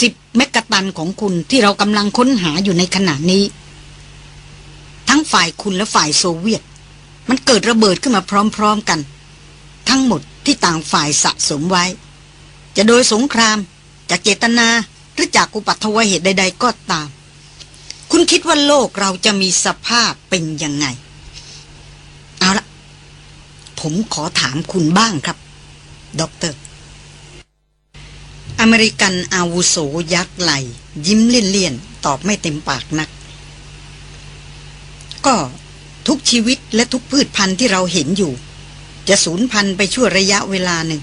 สิบเมกะตันของคุณที่เรากำลังค้นหาอยู่ในขณะนี้ ทั้งฝ่ายคุณและฝ่ายโซเวียต มันเกิดระเบิดขึ้นมาพร้อม ๆกัน ทั้งหมดที่ต่างฝ่ายสะสมไว้ จะโดยสงครามจากเจตนาหรือจากอุปัตวเหตุใด ๆ ก็ตาม คุณคิดว่าโลกเราจะมีสภาพเป็นยังไง เอาละผมขอถามคุณบ้างครับ ด็อกเตอร์ อเมริกันอาวุโสยักไหล่ ยิ้มเจื่อนๆ ตอบไม่เต็มปากนัก ก็ทุกชีวิตและทุกพืชพันธุ์ที่เราเห็นอยู่ จะสูญพันธุ์ไปชั่วระยะเวลาหนึ่ง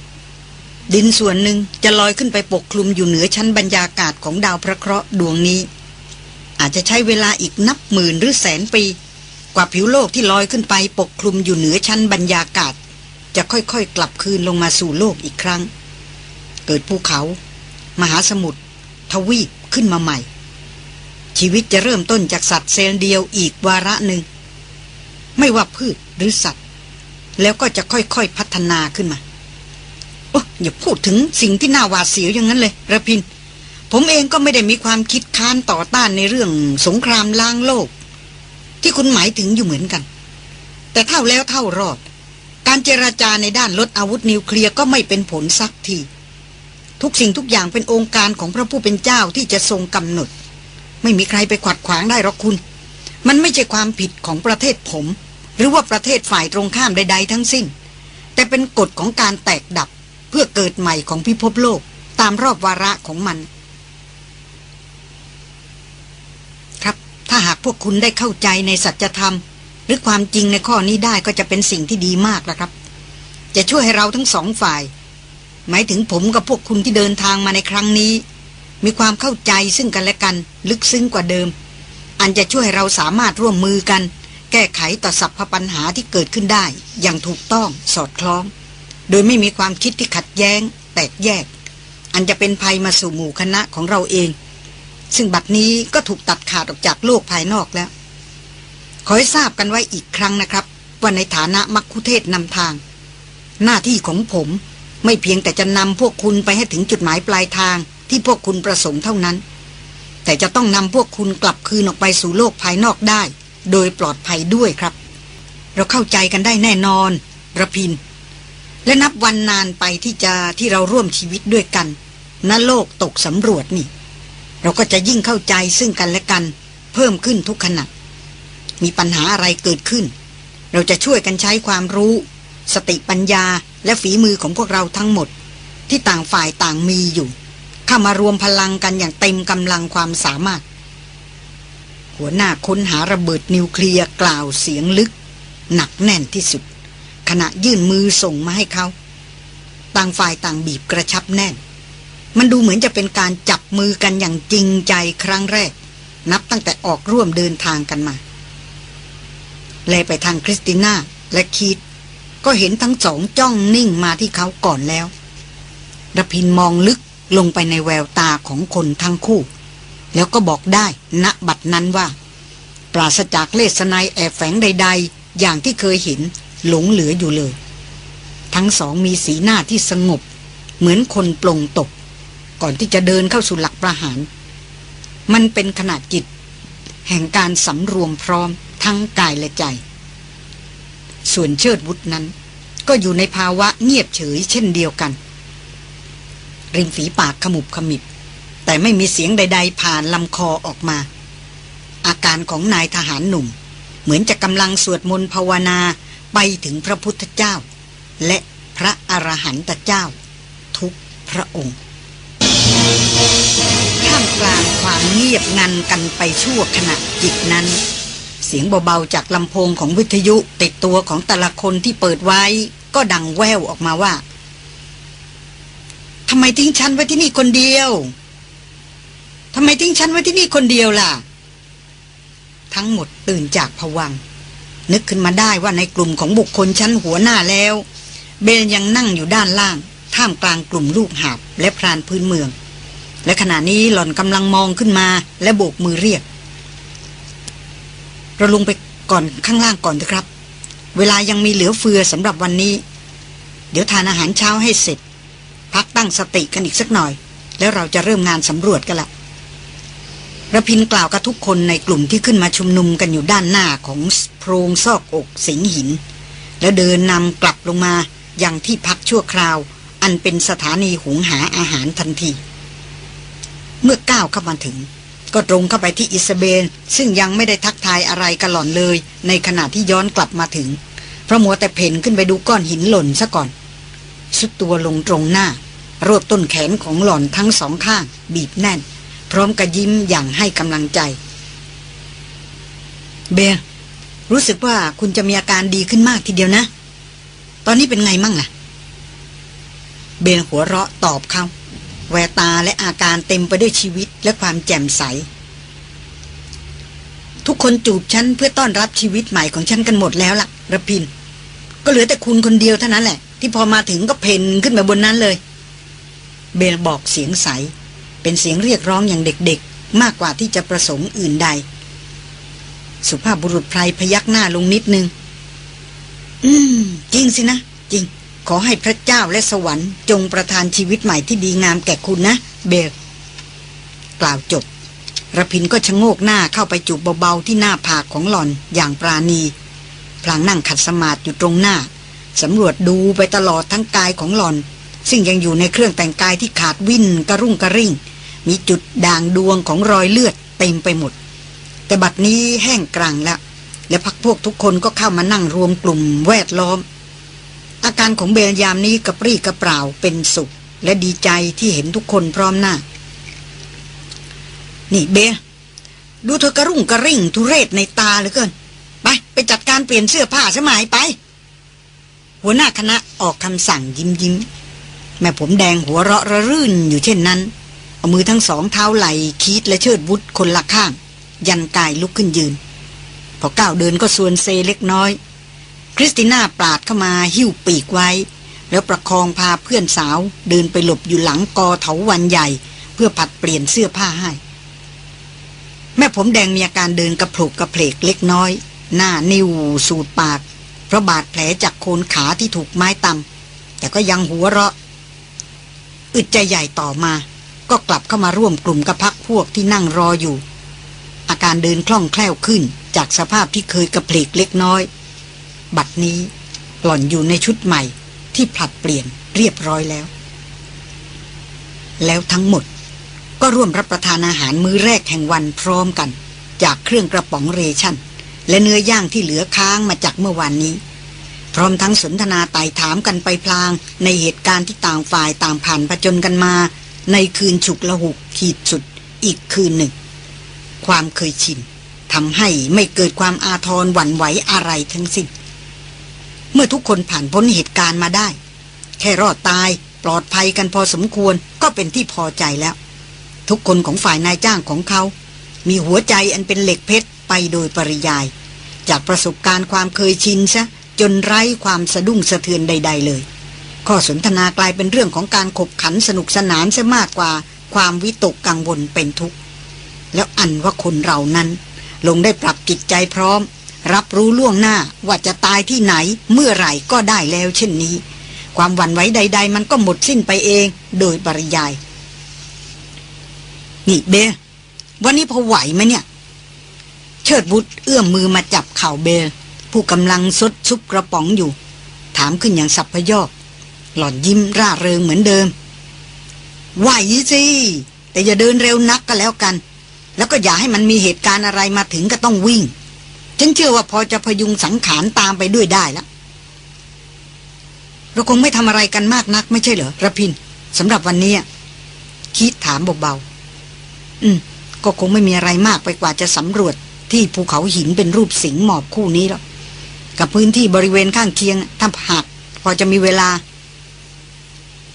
ดินส่วนหนึ่งจะลอยขึ้นไปปกคลุมอยู่เหนือชั้นบรรยากาศของดาวพระเคราะห์ดวงนี้ อาจจะใช้เวลาอีกนับหมื่นหรือแสนปี กว่าผิวโลกที่ลอยขึ้นไปปกคลุมอยู่เหนือชั้นบรรยากาศ จะค่อยๆ กลับคืนลงมาสู่โลกอีกครั้ง เกิดภูเขา มหาสมุทรทวีปขึ้นมาใหม่ ชีวิตจะเริ่มต้นจากสัตว์เซลล์เดียวอีกวาระหนึ่ง ไม่ว่าพืชหรือสัตว์ แล้วก็จะค่อยๆพัฒนาขึ้นมาโอ้อย่าพูดถึงสิ่งที่น่าหวาดเสียวอย่างนั้นเลยระพิน ผมเองก็ไม่ได้มีความคิดค้านต่อต้านในเรื่องสงครามล้างโลก ที่คุณหมายถึงอยู่เหมือนกัน แต่เท่าแล้วเท่ารอด การเจราจาในด้านลดอาวุธนิวเคลียร์ก็ไม่เป็นผลสักทีทุกสิ่งทุกอย่างเป็นองค์การของพระผู้เป็นเจ้าที่จะทรงกำหนด ไม่มีใครไปขวัดขวางได้หรอกคุณ มันไม่ใช่ความผิดของประเทศผม หรือว่าประเทศฝ่ายตรงข้ามใด ๆ ทั้งสิ้น แต่เป็นกฎของการแตกดับเพื่อเกิดใหม่ของพิภพโลก ตามรอบวาระของมัน ครับ ถ้าหากพวกคุณได้เข้าใจในสัจธรรม หรือความจริงในข้อนี้ได้ก็จะเป็นสิ่งที่ดีมากแล้วครับ จะช่วยให้เราทั้งสองฝ่าย หมายถึงผมกับพวกคุณที่เดินทางมาในครั้งนี้ มีความเข้าใจซึ่งกันและกัน ลึกซึ้งกว่าเดิม อันจะช่วยให้เราสามารถร่วมมือกัน แก้ไขต่อสัพพปัญหาที่เกิดขึ้นได้ อย่างถูกต้องสอดคล้อง โดยไม่มีความคิดที่ขัดแย้ง แตกแยก อันจะเป็นภัยมาสู่หมู่คณะของเราเอง ซึ่งบัดนี้ก็ถูกตัดขาดออกจากโลกภายนอกแล้ว ขอให้ทราบกันไว้อีกครั้งนะครับ ว่าในฐานะมักคุเทศนำทาง หน้าที่ของผมไม่เพียงแต่จะนำพวกคุณไปให้ถึงจุดหมายปลายทางที่พวกคุณประสงค์เท่านั้น แต่จะต้องนำพวกคุณกลับคืนออกไปสู่โลกภายนอกได้ โดยปลอดภัยด้วยครับ เราเข้าใจกันได้แน่นอนระพิน และนับวันนานไปที่จะที่เราร่วมชีวิตด้วยกันณโลกตกสำรวจนี่ เราก็จะยิ่งเข้าใจซึ่งกันและกัน เพิ่มขึ้นทุกขณะ มีปัญหาอะไรเกิดขึ้น เราจะช่วยกันใช้ความรู้ สติปัญญาและฝีมือของพวกเราทั้งหมด ที่ต่างฝ่ายต่างมีอยู่ เข้ามารวมพลังกันอย่างเต็มกำลังความสามารถ หัวหน้าค้นหาระเบิดนิวเคลียร์กล่าวเสียงลึก หนักแน่นที่สุด ขณะยื่นมือส่งมาให้เขา ต่างฝ่ายต่างบีบกระชับแน่น มันดูเหมือนจะเป็นการจับมือกันอย่างจริงใจครั้งแรก นับตั้งแต่ออกร่วมเดินทางกันมา แลไปทางคริสติน่าและคีดก็เห็นทั้งสองจ้องนิ่งมาที่เขาก่อนแล้วระพินมองลึกลงไปในแววตาของคนทั้งคู่ แล้วก็บอกได้ณบัดนั้นว่า ปราศจากเลสนายแอบแฝงใด ๆ อย่างที่เคยเห็นหลงเหลืออยู่เลย ทั้งสองมีสีหน้าที่สงบ เหมือนคนปลงตก ก่อนที่จะเดินเข้าสู่หลักประหาร มันเป็นขนาดจิต แห่งการสำรวมพร้อมทั้งกายและใจ ส่วนเชิดวุฒนั้น ก็อยู่ในภาวะเงียบเฉยเช่นเดียวกัน ริมฝีปากขมุบขมิบ แต่ไม่มีเสียงใด ๆ ผ่านลำคอออกมา อาการของนายทหารหนุ่ม เหมือนจะกำลังสวดมนต์ภาวนาไปถึงพระพุทธเจ้า และพระอรหันตเจ้า ทุกพระองค์ กลางความเงียบงันกันไปชั่วขณะจิตนั้น เสียงเบาๆจากลำโพงของวิทยุติดตัวของแต่ละคนที่เปิดไว้ ก็ดังแววออกมาว่าทำไมทิ้งฉันไว้ที่นี่คนเดียวทำไมทิ้งฉันไว้ที่นี่คนเดียวล่ะ ทั้งหมดตื่นจากผวัง นึกขึ้นมาได้ว่าในกลุ่มของบุคคลชั้นหัวหน้าแล้ว เบลยังนั่งอยู่ด้านล่าง ท่ามกลางกลุ่มลูกหาบและพรานพื้นเมือง และขณะนี้หล่อนกำลังมองขึ้นมาและโบกมือเรียก เราลงไปก่อนข้างล่างก่อนเถอะครับ เวลายังมีเหลือเฟือสำหรับวันนี้ เดี๋ยวทานอาหารเช้าให้เสร็จ พักตั้งสติกันอีกสักหน่อย แล้วเราจะเริ่มงานสำรวจกันละระพินกล่าวกับทุกคนในกลุ่มที่ขึ้นมาชุมนุมกันอยู่ด้านหน้าของโพรงซอกอกสิงหิน แล้วเดินนำกลับลงมาอย่างที่พักชั่วคราว อันเป็นสถานีหุงหาอาหารทันที เมื่อก้าวเข้ามาถึง ก็ตรงเข้าไปที่อิสเบน ซึ่งยังไม่ได้ทักทายอะไรกันหล่อนเลย ในขณะที่ย้อนกลับมาถึง เพราะมัวแต่เพ่นขึ้นไปดูก้อนหินหล่นซะก่อน สุดตัวลงตรงหน้า รวบต้นแขนของหล่อนทั้งสองข้าง บีบแน่น พร้อมกับยิ้มอย่างให้กำลังใจ เบลรู้สึกว่าคุณจะมีอาการดีขึ้นมากทีเดียวนะ ตอนนี้เป็นไงมั่งล่ะ เบลหัวเราะตอบเขา แววตาและอาการเต็มไปด้วยชีวิตและความแจ่มใส ทุกคนจูบฉันเพื่อต้อนรับชีวิตใหม่ของฉันกันหมดแล้วล่ะระพิน ก็เหลือแต่คุณคนเดียวเท่านั้นแหละ ที่พอมาถึงก็เพนขึ้นมาบนนั้นเลย เบลบอกเสียงใส เป็นเสียงเรียกร้องอย่างเด็กๆ มากกว่าที่จะประสงค์อื่นใด สุภาพบุรุษไพรพยักหน้าลงนิดนึง อืม จริงสินะ ขอให้พระเจ้าและสวรรค์ จงประทานชีวิตใหม่ที่ดีงามแก่คุณนะ เบลกล่าวจบระพินก็ชะโงกหน้าเข้าไปจูบเบาๆที่หน้าผากของหล่อนอย่างปราณี พลางนั่งขัดสมาธิอยู่ตรงหน้าสำรวจดูไปตลอดทั้งกายของหล่อน ซึ่งยังอยู่ในเครื่องแต่งกายที่ขาดวิ่นกระรุ่งกระริ่ง มีจุดด่างดวงของรอยเลือดเต็มไปหมด แต่บัดนี้แห้งกรังแล้วและพักพวกทุกคนก็เข้ามานั่งรวมกลุ่มแวดล้อม อาการของเบลยามนี้กระปรี้กระเปร่าเป็นสุข และดีใจที่เห็นทุกคนพร้อมหน้า นี่เบลดูเธอกระรุ่งกระริ่งทุเรศในตาเหลือเกินไปไปไปจัดการเปลี่ยนเสื้อผ้าสมัยไป หัวหน้าคณะออกคำสั่งยิ้มยิ้มแม่ผมแดงหัวเราะระรื่นอยู่เช่นนั้น เอามือทั้งสองเท้าไหล่คีดและเชิดวุฒคนละข้าง ยันกายลุกขึ้นยืน พอก้าวเดินก็ซวนเซเล็กน้อย คริสติน่าปราดเข้ามาหิ้วปีกไว้ แล้วประคองพาเพื่อนสาวเดินไปหลบอยู่หลังกอเถาวัลย์ใหญ่ เพื่อผลัดเปลี่ยนเสื้อผ้าให้ แม่ผมแดงมีอาการเดินกระโผลกกระเพลกเล็กน้อย หน้านิ่วสูดปาก เพราะบาดแผลจากโคนขาที่ถูกไม้ตำแต่ก็ยังหัวเราะ อึดใจใหญ่ต่อมา ก็กลับเข้ามาร่วมกลุ่มกับพักพวกที่นั่งรออยู่ อาการเดินคล่องแคล่วขึ้นจากสภาพที่เคยกระเพลกเล็กน้อย บัดนี้หล่อนอยู่ในชุดใหม่ที่ผลัดเปลี่ยนเรียบร้อยแล้ว แล้วทั้งหมดก็ร่วมรับประทานอาหารมื้อแรกแห่งวันพร้อมกัน จากเครื่องกระป๋องเรชั่น และเนื้อย่างที่เหลือค้างมาจากเมื่อวานนี้ พร้อมทั้งสนทนาไต่ถามกันไปพลางในเหตุการณ์ที่ต่างฝ่ายต่างผ่านผจญกันมา ในคืนฉุกละหุกขีดสุดอีกคืนหนึ่ง ความเคยชินทำให้ไม่เกิดความอาทรหวั่นไหวอะไรทั้งสิ้น เมื่อทุกคนผ่านพ้นเหตุการณ์มาได้ แค่รอดตายปลอดภัยกันพอสมควรก็เป็นที่พอใจแล้ว ทุกคนของฝ่ายนายจ้างของเขา มีหัวใจอันเป็นเหล็กเพชรไปโดยปริยาย จากประสบการณ์ความเคยชินซะจนไร้ความสะดุ้งสะเทือนใด ๆ เลย ข้อสนทนากลายเป็นเรื่องของการขบขันสนุกสนานซะมากกว่าความวิตกกังวลเป็นทุกข์ แล้วอันว่าคนเรานั้น ลงได้ปรับจิตใจพร้อม รับรู้ล่วงหน้าว่าจะตายที่ไหนเมื่อไหร่ก็ได้แล้วเช่นนี้ ความหวั่นไหวใด ๆ มันก็หมดสิ้นไปเองโดยปริยาย นี่เบลวันนี้พอไหวไหมเนี่ย เชิดบุตรเอื้อมมือมาจับเข่าเบลผู้กำลังซดซุปกระป๋องอยู่ ถามขึ้นอย่างสับพยอกหล่อนยิ้มร่าเริงเหมือนเดิม ไหวสิแต่อย่าเดินเร็วนักก็แล้วกัน แล้วก็อย่าให้มันมีเหตุการณ์อะไรมาถึงก็ต้องวิ่ง ฉันเชื่อว่าพอจะพยุงสังขารตามไปด้วยได้แล้วเราคงไม่ทำอะไรกันมากนัก ไม่ใช่เหรอระพินสำหรับวันนี้คิดถามเบาๆอืม ก็คงไม่มีอะไรมากไปกว่าจะสำรวจที่ภูเขาหินเป็นรูปสิงห์หมอบคู่นี้หรอกกับพื้นที่บริเวณข้างเคียงถ้าหากพอจะมีเวลา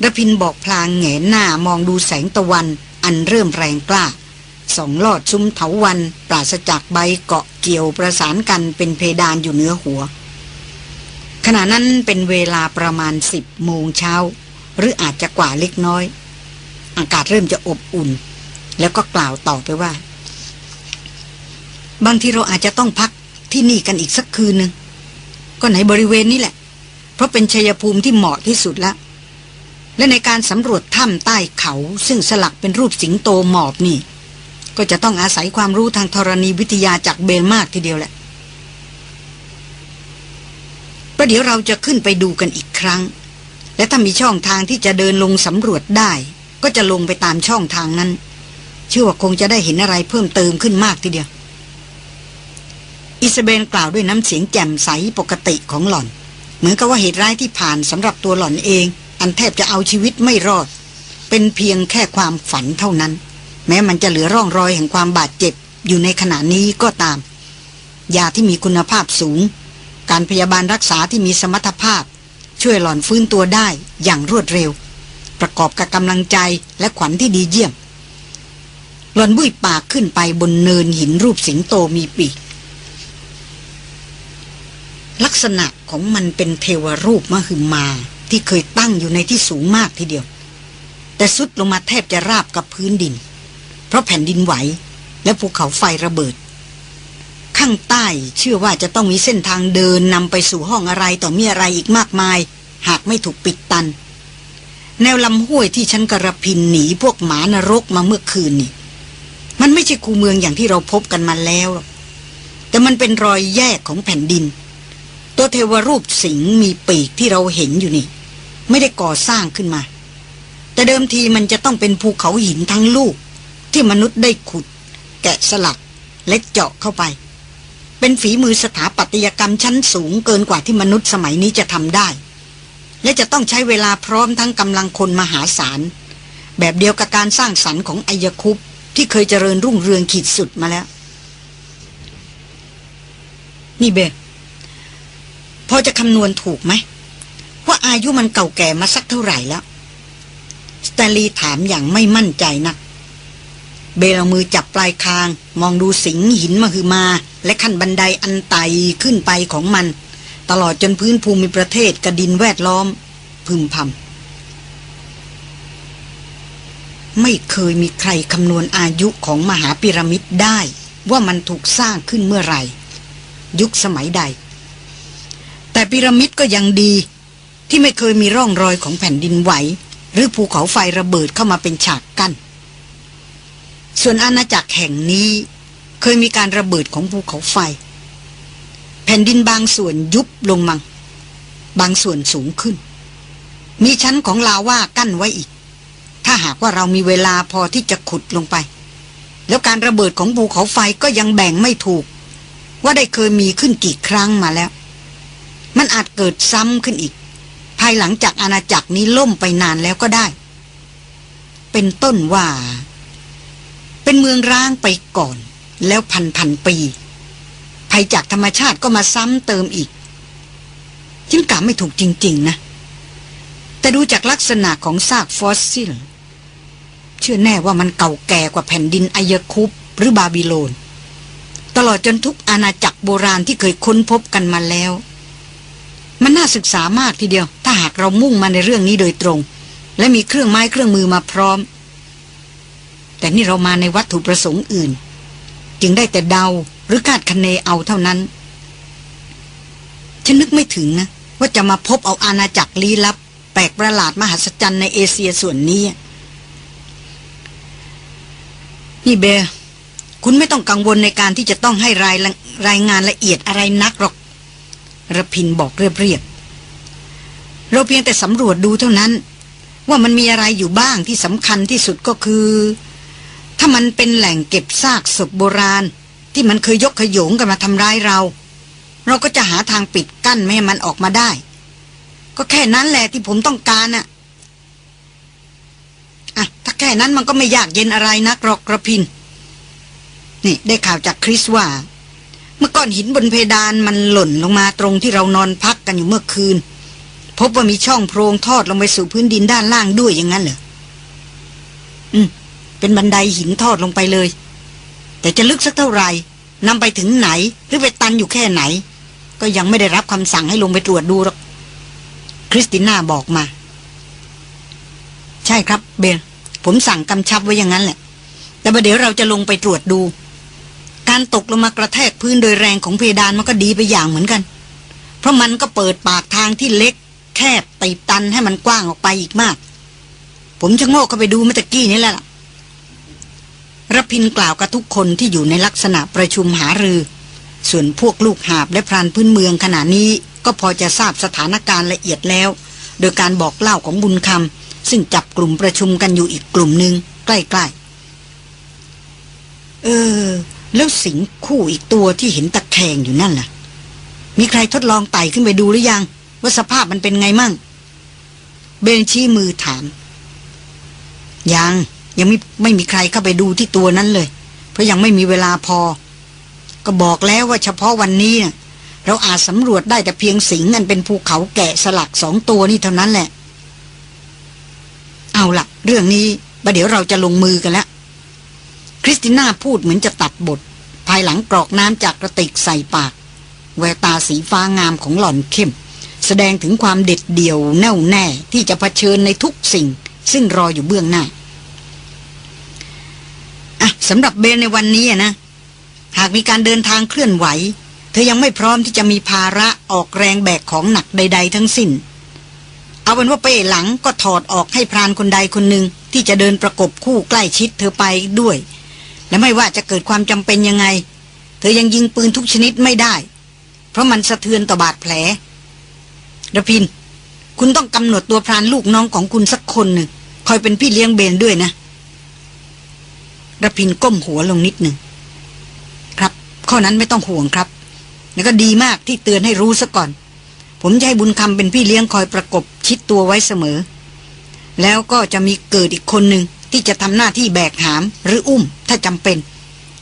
ระพินบอกพลางแงนหน้ามองดูแสงตะวัน อันเริ่มแรงกล้า สองลอดซุ้มเถาวันปราศจากใบเกาะเกี่ยวประสานกันเป็นเพดานอยู่เหนือหัว ขณะนั้นเป็นเวลาประมาณสิบโมงเช้า หรืออาจจะกว่าเล็กน้อย อากาศเริ่มจะอบอุ่น แล้วก็กล่าวต่อไปว่า บางทีเราอาจจะต้องพักที่นี่กันอีกสักคืนหนึ่งก็ไหนบริเวณนี้แหละ เพราะเป็นชัยภูมิที่เหมาะที่สุดแล้วและในการสำรวจถ้ำใต้เขาซึ่งสลักเป็นรูปสิงโตหมอบนี่ ก็จะต้องอาศัยความรู้ทางธรณีวิทยาจากเบลมากทีเดียวแหละประเดี๋ยวเราจะขึ้นไปดูกันอีกครั้ง และถ้ามีช่องทางที่จะเดินลงสำรวจได้ ก็จะลงไปตามช่องทางนั้น เชื่อว่าคงจะได้เห็นอะไรเพิ่มเติมขึ้นมากทีเดียว อิสเบนกล่าวด้วยน้ำเสียงแจ่มใสปกติของหล่อน เหมือนกับว่าเหตุร้ายที่ผ่านสำหรับตัวหล่อนเอง อันแทบจะเอาชีวิตไม่รอด เป็นเพียงแค่ความฝันเท่านั้น แม้มันจะเหลือร่องรอยแห่งความบาดเจ็บอยู่ในขณะนี้ก็ตาม ยาที่มีคุณภาพสูง การพยาบาลรักษาที่มีสมรรถภาพ ช่วยหล่อนฟื้นตัวได้อย่างรวดเร็ว ประกอบกับกำลังใจและขวัญที่ดีเยี่ยม หล่อนบุ้ยปากขึ้นไปบนเนินหินรูปสิงโตมีปีกลักษณะของมันเป็นเทวรูปมหึมาที่เคยตั้งอยู่ในที่สูงมากทีเดียว แต่สุดลงมาแทบจะราบกับพื้นดิน เพราะแผ่นดินไหว และภูเขาไฟระเบิด ข้างใต้เชื่อว่าจะต้องมีเส้นทางเดินนำไปสู่ห้องอะไรต่อมีอะไรอีกมากมาย หากไม่ถูกปิดตัน แนวลำห้วยที่ฉันกระพินหนีพวกหมานรกมาเมื่อคืนนี่มันไม่ใช่คูเมืองอย่างที่เราพบกันมาแล้ว แต่มันเป็นรอยแยกของแผ่นดิน ตัวเทวรูปสิงมีปีกที่เราเห็นอยู่นี่ ไม่ได้ก่อสร้างขึ้นมา แต่เดิมทีมันจะต้องเป็นภูเขาหินทั้งลูก ที่มนุษย์ได้ขุด แกะสลักและเจาะเข้าไป เป็นฝีมือสถาปัตยกรรมชั้นสูงเกินกว่าที่มนุษย์สมัยนี้จะทำได้ และจะต้องใช้เวลาพร้อมทั้งกำลังคนมหาศาล แบบเดียวกับการสร้างสรรค์ของอายคุปที่เคยเจริญรุ่งเรืองขีดสุดมาแล้ว นี่เบพอจะคำนวณถูกไหม ว่าอายุมันเก่าแก่มาสักเท่าไหร่แล้วสแตลีถามอย่างไม่มั่นใจนะ เบลเอามือจับปลายคาง มองดูสิงหินมาคือมา และขั้นบันไดอันไต่ขึ้นไปของมัน ตลอดจนพื้นภูมิประเทศกระดินแวดล้อม พึมพำไม่เคยมีใครคำนวณอายุของมหาปิรามิดได้ ว่ามันถูกสร้างขึ้นเมื่อไหร่ ยุคสมัยใด แต่ปิรามิดก็ยังดีที่ไม่เคยมีร่องรอยของแผ่นดินไหว หรือภูเขาไฟระเบิดเข้ามาเป็นฉากกัน้น ส่วนอาณาจักรแห่งนี้เคยมีการระเบิดของภูเขาไฟ แผ่นดินบางส่วนยุบลงมัง บางส่วนสูงขึ้น มีชั้นของลาว่ากั้นไว้อีก ถ้าหากว่าเรามีเวลาพอที่จะขุดลงไป แล้วการระเบิดของภูเขาไฟก็ยังแบ่งไม่ถูก ว่าได้เคยมีขึ้นกี่ครั้งมาแล้ว มันอาจเกิดซ้ำขึ้นอีก ภายหลังจากอาณาจักรนี้ล่มไปนานแล้วก็ได้ เป็นต้นว่า เป็นเมืองร้างไปก่อน แล้วพันพันปี ภัยจากธรรมชาติก็มาซ้ำเติมอีกฉันกะไม่ถูกจริง ๆ นะ แต่ดูจากลักษณะของซากฟอสซิล เชื่อแน่ว่ามันเก่าแก่กว่าแผ่นดินอายคุปหรือบาบิโลน ตลอดจนทุกอาณาจักรโบราณที่เคยค้นพบกันมาแล้ว มันน่าศึกษามากทีเดียว ถ้าหากเรามุ่งมาในเรื่องนี้โดยตรง และมีเครื่องไม้เครื่องมือมาพร้อม แต่นี่เรามาในวัตถุประสงค์อื่น จึงได้แต่เดาหรือคาดคะเนเอาเท่านั้น ฉันนึกไม่ถึงนะ ว่าจะมาพบเอาอาณาจักรลี้ลับ แปลกประหลาดมหัศจรรย์ในเอเชียส่วนนี้นี่เบลคุณไม่ต้องกังวลในการที่จะต้องให้รายรายงานละเอียดอะไรนักหรอกระพินบอกเรียบๆเราเพียงแต่สำรวจดูเท่านั้น ว่ามันมีอะไรอยู่บ้างที่สำคัญที่สุดก็คือ ถ้ามันเป็นแหล่งเก็บซากศพโบราณ ที่มันเคยยกขยงกันมาทำร้ายเรา เราก็จะหาทางปิดกั้นไม่ให้มันออกมาได้ ก็แค่นั้นแหละที่ผมต้องการอะอะถ้าแค่นั้นมันก็ไม่ยากเย็นอะไรนักหรอกกระพิน นี่ได้ข่าวจากคริสว่า เมื่อก้อนหินบนเพดานมันหล่นลงมาตรงที่เรานอนพักกันอยู่เมื่อคืน พบว่ามีช่องโพรงทอดลงไปสู่พื้นดินด้านล่างด้วยอย่างนั้นเหรออืม เป็นบันไดหินทอดลงไปเลย แต่จะลึกสักเท่าไหร่นำไปถึงไหนหรือไปตันอยู่แค่ไหน ก็ยังไม่ได้รับคำสั่งให้ลงไปตรวจดูหรอกคริสติน่าบอกมา ใช่ครับเบลผมสั่งกำชับไว้อย่างนั้นแหละ แต่ประเดี๋ยวเราจะลงไปตรวจดู การตกลงมากระแทกพื้นโดยแรงของเพดานมันก็ดีไปอย่างเหมือนกัน เพราะมันก็เปิดปากทางที่เล็ก แคบตีตันให้มันกว้างออกไปอีกมาก ผมชะโงกเข้าไปดูเมื่อกี้นี่แหละ รพินกล่าวกับทุกคนที่อยู่ในลักษณะประชุมหารือ ส่วนพวกลูกหาบและพรานพื้นเมืองขณะนี้ก็พอจะทราบสถานการณ์ละเอียดแล้ว โดยการบอกเล่าของบุญคำซึ่งจับกลุ่มประชุมกันอยู่อีกกลุ่มหนึ่งใกล้ๆ เออ แล้วสิงคู่อีกตัวที่เห็นตะแคงอยู่นั่นล่ะ มีใครทดลองไต่ขึ้นไปดูหรือยัง ว่าสภาพมันเป็นไงมั่ง เบนชี้มือถาม ยัง ยังไม่ไม่มีใครเข้าไปดูที่ตัวนั้นเลย เพราะยังไม่มีเวลาพอ ก็บอกแล้วว่าเฉพาะวันนี้นะเราอาจสำรวจได้แต่เพียงสิงนั่นเป็นภูเขาแกะสลักสองตัวนี่เท่านั้นแหละ เอาละเรื่องนี้ประเดี๋ยวเราจะลงมือกันแล้วคริสติน่าพูดเหมือนจะตัดบท ภายหลังกรอกน้ำจากกระติกใส่ปาก แววตาสีฟ้างามของหล่อนเข้ม แสดงถึงความเด็ดเดี่ยวแน่วแน่ที่จะะเผชิญในทุกสิ่ง ซึ่งรออยู่เบื้องหน้า อะสำหรับเบนในวันนี้นะหากมีการเดินทางเคลื่อนไหว เธอยังไม่พร้อมที่จะมีภาระออกแรงแบกของหนักใด ๆ ทั้งสิ้น เอาเป็นว่าเป้หลังก็ถอดออกให้พรานคนใดคนหนึ่งที่จะเดินประกบคู่ใกล้ชิดเธอไปด้วย และไม่ว่าจะเกิดความจำเป็นยังไง เธอยังยิงปืนทุกชนิดไม่ได้ เพราะมันสะเทือนต่อบาดแผลระพิน คุณต้องกำหนดตัวพรานลูกน้องของคุณสักคนหนึ่งคอยเป็นพี่เลี้ยงเบนด้วยนะ ระพินก้มหัวลงนิดหนึ่ง ครับ ข้อนั้นไม่ต้องห่วงครับ แล้วก็ดีมากที่เตือนให้รู้ซะก่อน ผมจะให้บุญคำเป็นพี่เลี้ยงคอยประกบชิดตัวไว้เสมอ แล้วก็จะมีเกิดอีกคนหนึ่งที่จะทำหน้าที่แบกหามหรืออุ้มถ้าจำเป็น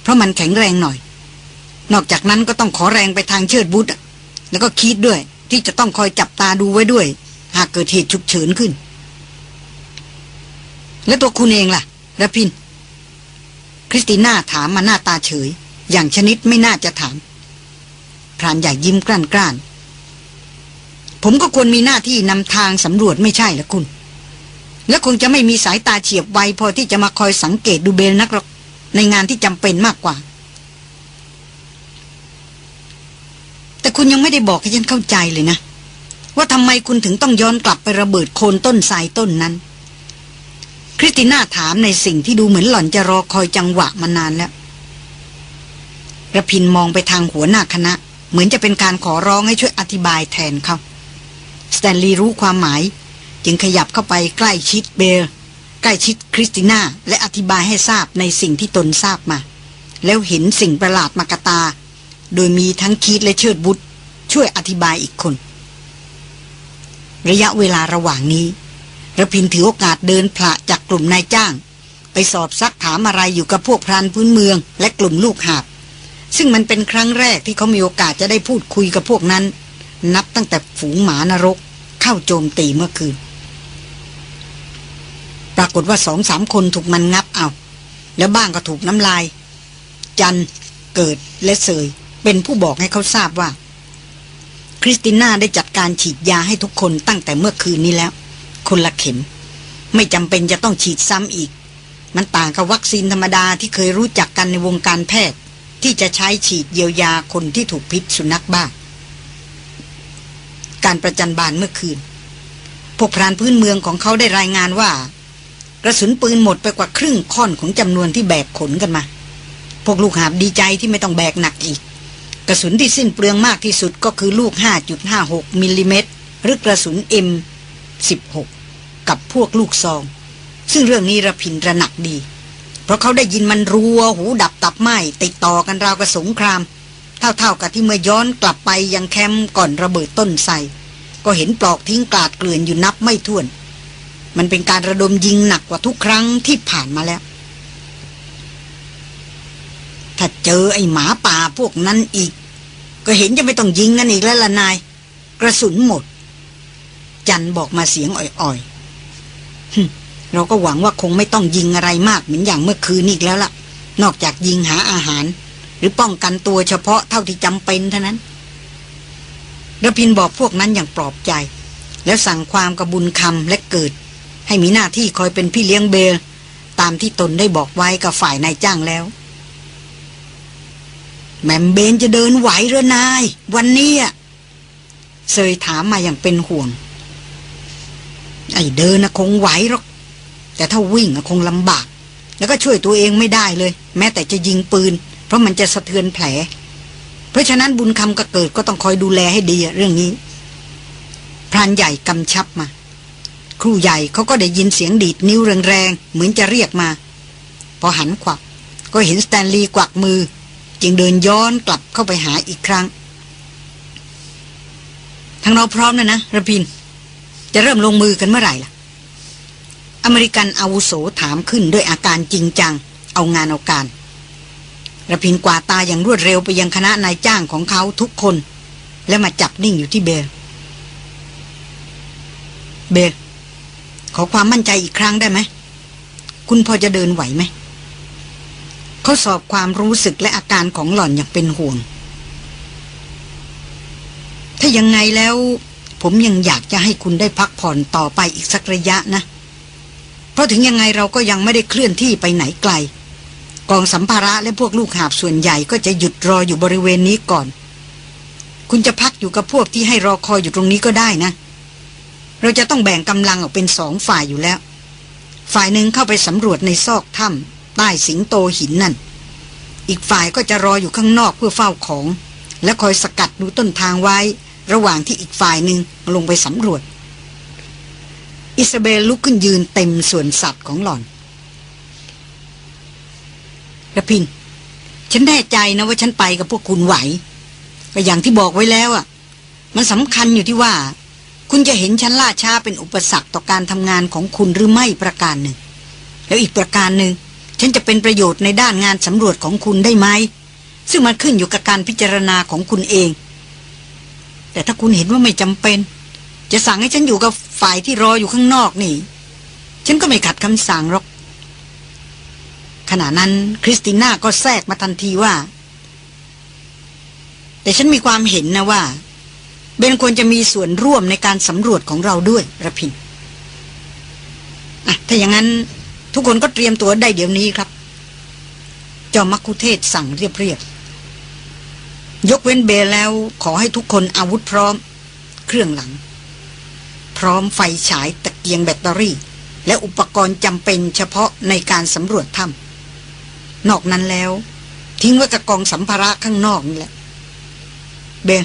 เพราะมันแข็งแรงหน่อย นอกจากนั้นก็ต้องขอแรงไปทางเชิดบุตรแล้วก็คิดด้วยที่จะต้องคอยจับตาดูไว้ด้วย หากเกิดเหตุฉุกเฉินขึ้น แล้วตัวคุณเองล่ะระพิน คริสติน่าถามมาหน้าตาเฉย อย่างชนิดไม่น่าจะถาม พรานใหญ่ยิ้มกล้านกล้านผมก็ควรมีหน้าที่นำทางสำรวจไม่ใช่หรอคุณ และคงจะไม่มีสายตาเฉียบไวพอที่จะมาคอยสังเกตดูเบลนักหรอกในงานที่จำเป็นมากกว่า แต่คุณยังไม่ได้บอกให้ฉันเข้าใจเลยนะ ว่าทำไมคุณถึงต้องย้อนกลับไประเบิดโคนต้นสายต้นนั้น คริสติน่าถามในสิ่งที่ดูเหมือนหล่อนจะรอคอยจังหวะมานานแล้วระพินมองไปทางหัวหน้าคณะ เหมือนจะเป็นการขอร้องให้ช่วยอธิบายแทนเขาสแตนลีย์รู้ความหมาย จึงขยับเข้าไปใกล้ชิดเบลใกล้ชิดคริสติน่าและอธิบายให้ทราบในสิ่งที่ตนทราบมา แล้วเห็นสิ่งประหลาดมากตา โดยมีทั้งคีดและเชิดบุตรช่วยอธิบายอีกคน ระยะเวลาระหว่างนี้ ระพินถือโอกาสเดินผละจากกลุ่มนายจ้าง ไปสอบซักถามอะไรอยู่กับพวกพรานพื้นเมือง และกลุ่มลูกหาบ ซึ่งมันเป็นครั้งแรกที่เขามีโอกาสจะได้พูดคุยกับพวกนั้น นับตั้งแต่ฝูงหมานรก เข้าโจมตีเมื่อคืน ปรากฏว่าสองสามคนถูกมันงับเอา แล้วบ้างก็ถูกน้ำลาย จันเกิดและเสย เป็นผู้บอกให้เขาทราบว่า คริสติน่าได้จัดการฉีดยาให้ทุกคนตั้งแต่เมื่อคืนนี้แล้ว คนละเข็ม ไม่จำเป็นจะต้องฉีดซ้ำอีก มันต่างกับวัคซีนธรรมดาที่เคยรู้จักกันในวงการแพทย์ ที่จะใช้ฉีดเยียวยาคนที่ถูกพิษสุนัขบ้า การประจันบานเมื่อคืน พวกพรานพื้นเมืองของเขาได้รายงานว่า กระสุนปืนหมดไปกว่าครึ่งค่อนของจำนวนที่แบกขนกันมา พวกลูกหาบดีใจที่ไม่ต้องแบกหนักอีกกระสุนที่สิ้นเปลืองมากที่สุดก็คือลูก 5.56 มิลลิเมตร หรือกระสุน M16 กับพวกลูกซอง ซึ่งเรื่องนี้ระพินระหนักดี เพราะเขาได้ยินมันรัวหูดับตับไหมติดต่อกันราวกับสงคราม เท่าๆกับที่เมื่อย้อนกลับไปยังแคมป์ก่อนระเบิดต้นไทรก็เห็นปลอกทิ้งกาดเกลื่อนอยู่นับไม่ถ้วน มันเป็นการระดมยิงหนักกว่าทุกครั้งที่ผ่านมาแล้ว ถ้าเจอไอ้หมาป่าพวกนั้นอีก ก็เห็นจะไม่ต้องยิงกันอีกแล้วล่ะนาย กระสุนหมด จันบอกมาเสียงอ่อย เราก็หวังว่าคงไม่ต้องยิงอะไรมากเหมือนอย่างเมื่อคืนอีกแล้วล่ะ นอกจากยิงหาอาหาร หรือป้องกันตัวเฉพาะเท่าที่จำเป็นเท่านั้นระพินบอกพวกนั้นอย่างปลอบใจ แล้วสั่งความกระบุญคำและเกิด ให้มีหน้าที่คอยเป็นพี่เลี้ยงเบล ตามที่ตนได้บอกไว้กับฝ่ายนายจ้างแล้ว แม่มเบนจะเดินไหวหรือนาย วันนี้เซยถามมาอย่างเป็นห่วง ไอ้เดินนะคงไหวหรอก แต่ถ้าวิ่งคงลำบาก แล้วก็ช่วยตัวเองไม่ได้เลย แม้แต่จะยิงปืน เพราะมันจะสะเทือนแผล เพราะฉะนั้นบุญคำกระเกิดก็ต้องคอยดูแลให้ดีเรื่องนี้ พรานใหญ่กำชับมา ครูใหญ่เขาก็ได้ยินเสียงดีดนิ้วแรงๆเหมือนจะเรียกมา พอหันขวับก็เห็นสแตนลีย์กวักมือ จึงเดินย้อนกลับเข้าไปหาอีกครั้งทั้งเราพร้อมแล้วนะระพิน จะเริ่มลงมือกันเมื่อไหร่ล่ะ อเมริกันอาวุโสถามขึ้นด้วยอาการจริงจัง เอางานเอาการระพินกวาตาอย่างรวดเร็วไปยังคณะนายจ้างของเขาทุกคน แล้วมาจับนิ่งอยู่ที่เบล เบล ขอความมั่นใจอีกครั้งได้ไหม คุณพอจะเดินไหวไหม เขาสอบความรู้สึกและอาการของหล่อนอย่างเป็นห่วง ถ้ายังไงแล้ว ผมยังอยากจะให้คุณได้พักผ่อนต่อไปอีกสักระยะนะ เพราะถึงยังไงเราก็ยังไม่ได้เคลื่อนที่ไปไหนไกล กองสัมภาระและพวกลูกหาบส่วนใหญ่ก็จะหยุดรออยู่บริเวณนี้ก่อน คุณจะพักอยู่กับพวกที่ให้รอคอยอยู่ตรงนี้ก็ได้นะ เราจะต้องแบ่งกำลังออกเป็นสองฝ่ายอยู่แล้ว ฝ่ายหนึ่งเข้าไปสำรวจในซอกถ้ำใต้สิงโตหินนั่น อีกฝ่ายก็จะรออยู่ข้างนอกเพื่อเฝ้าของ และคอยสกัดดูต้นทางไว้ ระหว่างที่อีกฝ่ายหนึ่งลงไปสำรวจ อิซาเบลลุกขึ้นยืนเต็มส่วนสัตว์ของหล่อนระพิน ฉันแน่ใจนะว่าฉันไปกับพวกคุณไหวก็อย่างที่บอกไว้แล้วอะ มันสำคัญอยู่ที่ว่า คุณจะเห็นฉันล่าช้าเป็นอุปสรรคต่อการทำงานของคุณหรือไม่ประการหนึ่ง แล้วอีกประการหนึ่ง ฉันจะเป็นประโยชน์ในด้านงานสำรวจของคุณได้ไหมซึ่งมันขึ้นอยู่กับการพิจารณาของคุณเอง แต่ถ้าคุณเห็นว่าไม่จำเป็น จะสั่งให้ฉันอยู่กับฝ่ายที่รออยู่ข้างนอกนี่ ฉันก็ไม่ขัดคำสั่งหรอก ขณะนั้นคริสติน่าก็แทรกมาทันทีว่า แต่ฉันมีความเห็นนะว่า เบนควรจะมีส่วนร่วมในการสำรวจของเราด้วยระพินอะถ้าอย่างนั้นทุกคนก็เตรียมตัวได้เดี๋ยวนี้ครับ จอมมักคุเทศสั่งเรียบๆย ยกเว้นเบลแล้วขอให้ทุกคนอาวุธพร้อม เครื่องหลัง พร้อมไฟฉายตะเกียงแบตเตอรี่ และอุปกรณ์จำเป็นเฉพาะในการสำรวจถ้ำนอกนั้นแล้ว ทิ้งไว้กับกองสัมภาระข้างนอกนี่แหละ เบล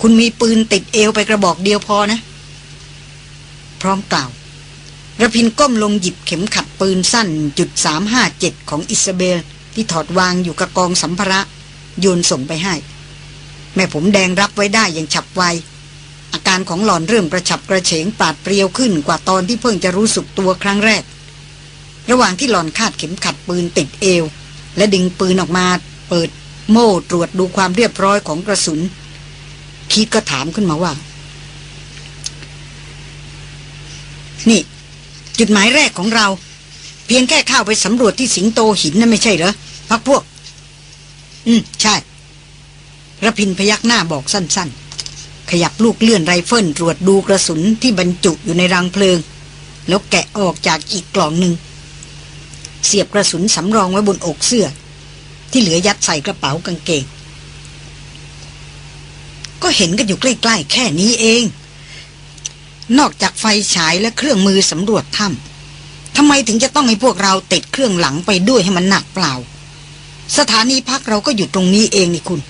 คุณมีปืนติดเอวไปกระบอกเดียวพอนะ พร้อมกล่าวระพินก้มลงหยิบเข็มขัดปืนสั้นจุดสามห้าเจ็ดของอิสเบลที่ถอดวางอยู่กับกองสัมภาระ โยนส่งไปให้ แม่ผมแดงรับไว้ได้อย่างฉับไว อาการของหลอนเริ่มกระฉับกระเฉงปาดเปรียวขึ้นกว่าตอนที่เพิ่งจะรู้สึกตัวครั้งแรก ระหว่างที่หลอนคาดเข็มขัดปืนติดเอว และดึงปืนออกมา เปิดโม่ตรวจดูความเรียบร้อยของกระสุน คิดก็ถามขึ้นมาว่า นี่ จุดหมายแรกของเรา เพียงแค่เข้าไปสำรวจที่สิงโตหินนั่นไม่ใช่เหรอพรรคพวก อืมใช่ระพินพยักหน้าบอกสั้นๆ ขยับลูกเลื่อนไรเฟิลตรวจดูกระสุนที่บรรจุอยู่ในรังเพลิง แล้วแกะออกจากอีกกล่องหนึ่ง เสียบกระสุนสำรองไว้บนอกเสื้อ ที่เหลือยัดใส่กระเป๋ากางเกง ก็เห็นกันอยู่ใกล้ๆ แค่นี้เอง นอกจากไฟฉายและเครื่องมือสำรวจถ้ำทำไมถึงจะต้องให้พวกเราติดเครื่องหลังไปด้วยให้มันหนักเปล่า สถานีพักเราก็อยู่ตรงนี้เองนี่คุณ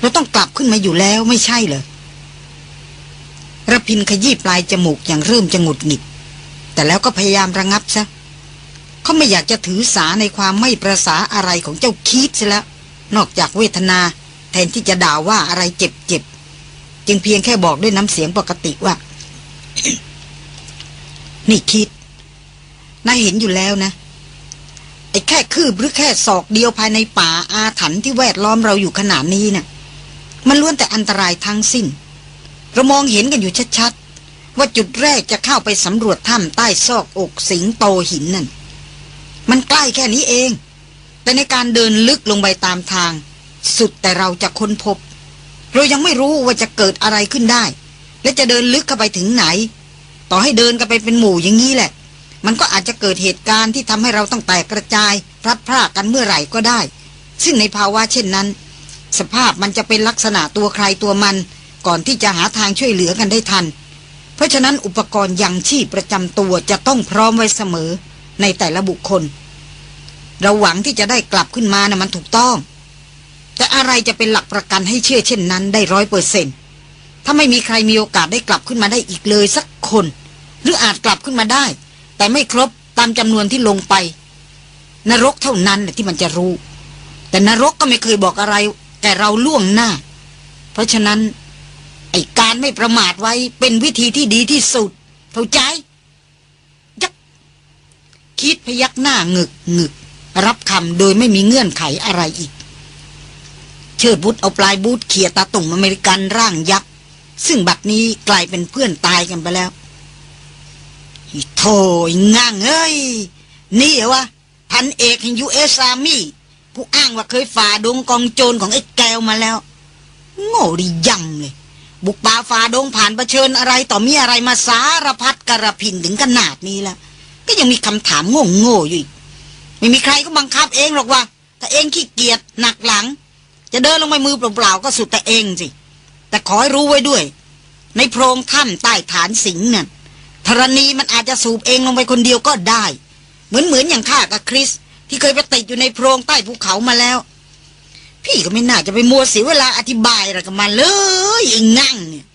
เราต้องกลับขึ้นมาอยู่แล้วไม่ใช่เหรอระพินขยี้ปลายจมูกอย่างเริ่มจะหงุดหงิด แต่แล้วก็พยายามระงับซะเขาไม่อยากจะถือสาในความไม่ประสาอะไรของเจ้าคีดซะแล้ว นอกจากเวทนา แทนที่จะด่าว่าอะไรเจ็บๆจึงเพียงแค่บอกด้วยน้ำเสียงปกติว่า นี่คิดนายเห็นอยู่แล้วนะ ไอ้แค่คืบหรือแค่ศอกเดียวภายในป่าอาถรรพ์ที่แวดล้อมเราอยู่ขนาดนี้นะ่ะ มันล้วนแต่อันตรายทั้งสิ้น เรามองเห็นกันอยู่ชัดๆ ว่าจุดแรกจะเข้าไปสำรวจถ้ำใต้ซอกอกสิงโตหินนั่น มันใกล้แค่นี้เอง แต่ในการเดินลึกลงไปตามทาง สุดแต่เราจะค้นพบ เรายังไม่รู้ว่าจะเกิดอะไรขึ้นได้ และจะเดินลึกเข้าไปถึงไหน ต่อให้เดินกันไปเป็นหมู่อย่างนี้แหละ มันก็อาจจะเกิดเหตุการณ์ที่ทำให้เราต้องแตกกระจายพลัดพรากกันเมื่อไหร่ก็ได้ ซึ่งในภาวะเช่นนั้น สภาพมันจะเป็นลักษณะตัวใครตัวมัน ก่อนที่จะหาทางช่วยเหลือกันได้ทัน เพราะฉะนั้นอุปกรณ์ยังชีพประจำตัวจะต้องพร้อมไว้เสมอในแต่ละบุคคล เราหวังที่จะได้กลับขึ้นมานะ่ะมันถูกต้อง แต่อะไรจะเป็นหลักประกันให้เชื่อเช่นนั้นได้ร้อยเปอร์เซ็นต์ถ้าไม่มีใครมีโอกาสได้กลับขึ้นมาได้อีกเลยสักคน หรืออาจกลับขึ้นมาได้ แต่ไม่ครบตามจำนวนที่ลงไป นรกเท่านั้นที่มันจะรู้ แต่นรกก็ไม่เคยบอกอะไรแก่เราล่วงหน้า เพราะฉะนั้น ไอการไม่ประมาทไว้เป็นวิธีที่ดีที่สุด เข้าใจยักคิดพยักหน้าเงึกเงึก รับคำโดยไม่มีเงื่อนไขอะไรอีก เชิดบุตรเอาปลายบูทเขี่ยตาตุ่มอเมริกันร่างยักษ์ซึ่งบัดนี้กลายเป็นเพื่อนตายกันไปแล้ว โธ่ง่างเอ้ย นี่เหรอวะ พันเอกแห่งยูเอสอามี่ผู้อ้างว่าเคยฝ่าดงกองโจรของไอ้แก้วมาแล้ว โง่ดิยังเลย บุกป่าฝ่าดงผ่านประชิญอะไรต่อมีอะไรมาสารพัดกระพินถึงขนาดนี้แล้วก็ยังมีคำถามโง่โง่อยู่อีก ไม่มีใครก็บังคับเองหรอกว่าถ้าเองขี้เกียจหนักหลัง จะเดินลงไปมือเปล่าๆก็สุดแต่เองสิแต่ขอให้รู้ไว้ด้วย ในโพรงถ้ำใต้ฐานสิงห์เนี่ย ธรณีมันอาจจะสูบเองลงไปคนเดียวก็ได้ เหมือนเหมือนอย่างข้ากับคริส ที่เคยไปติดอยู่ในโพรงใต้ภูเขามาแล้ว พี่ก็ไม่น่าจะไปมัวเสียเวลาอธิบายอะไรกับมันเลยไอ้งั่งเนี่ย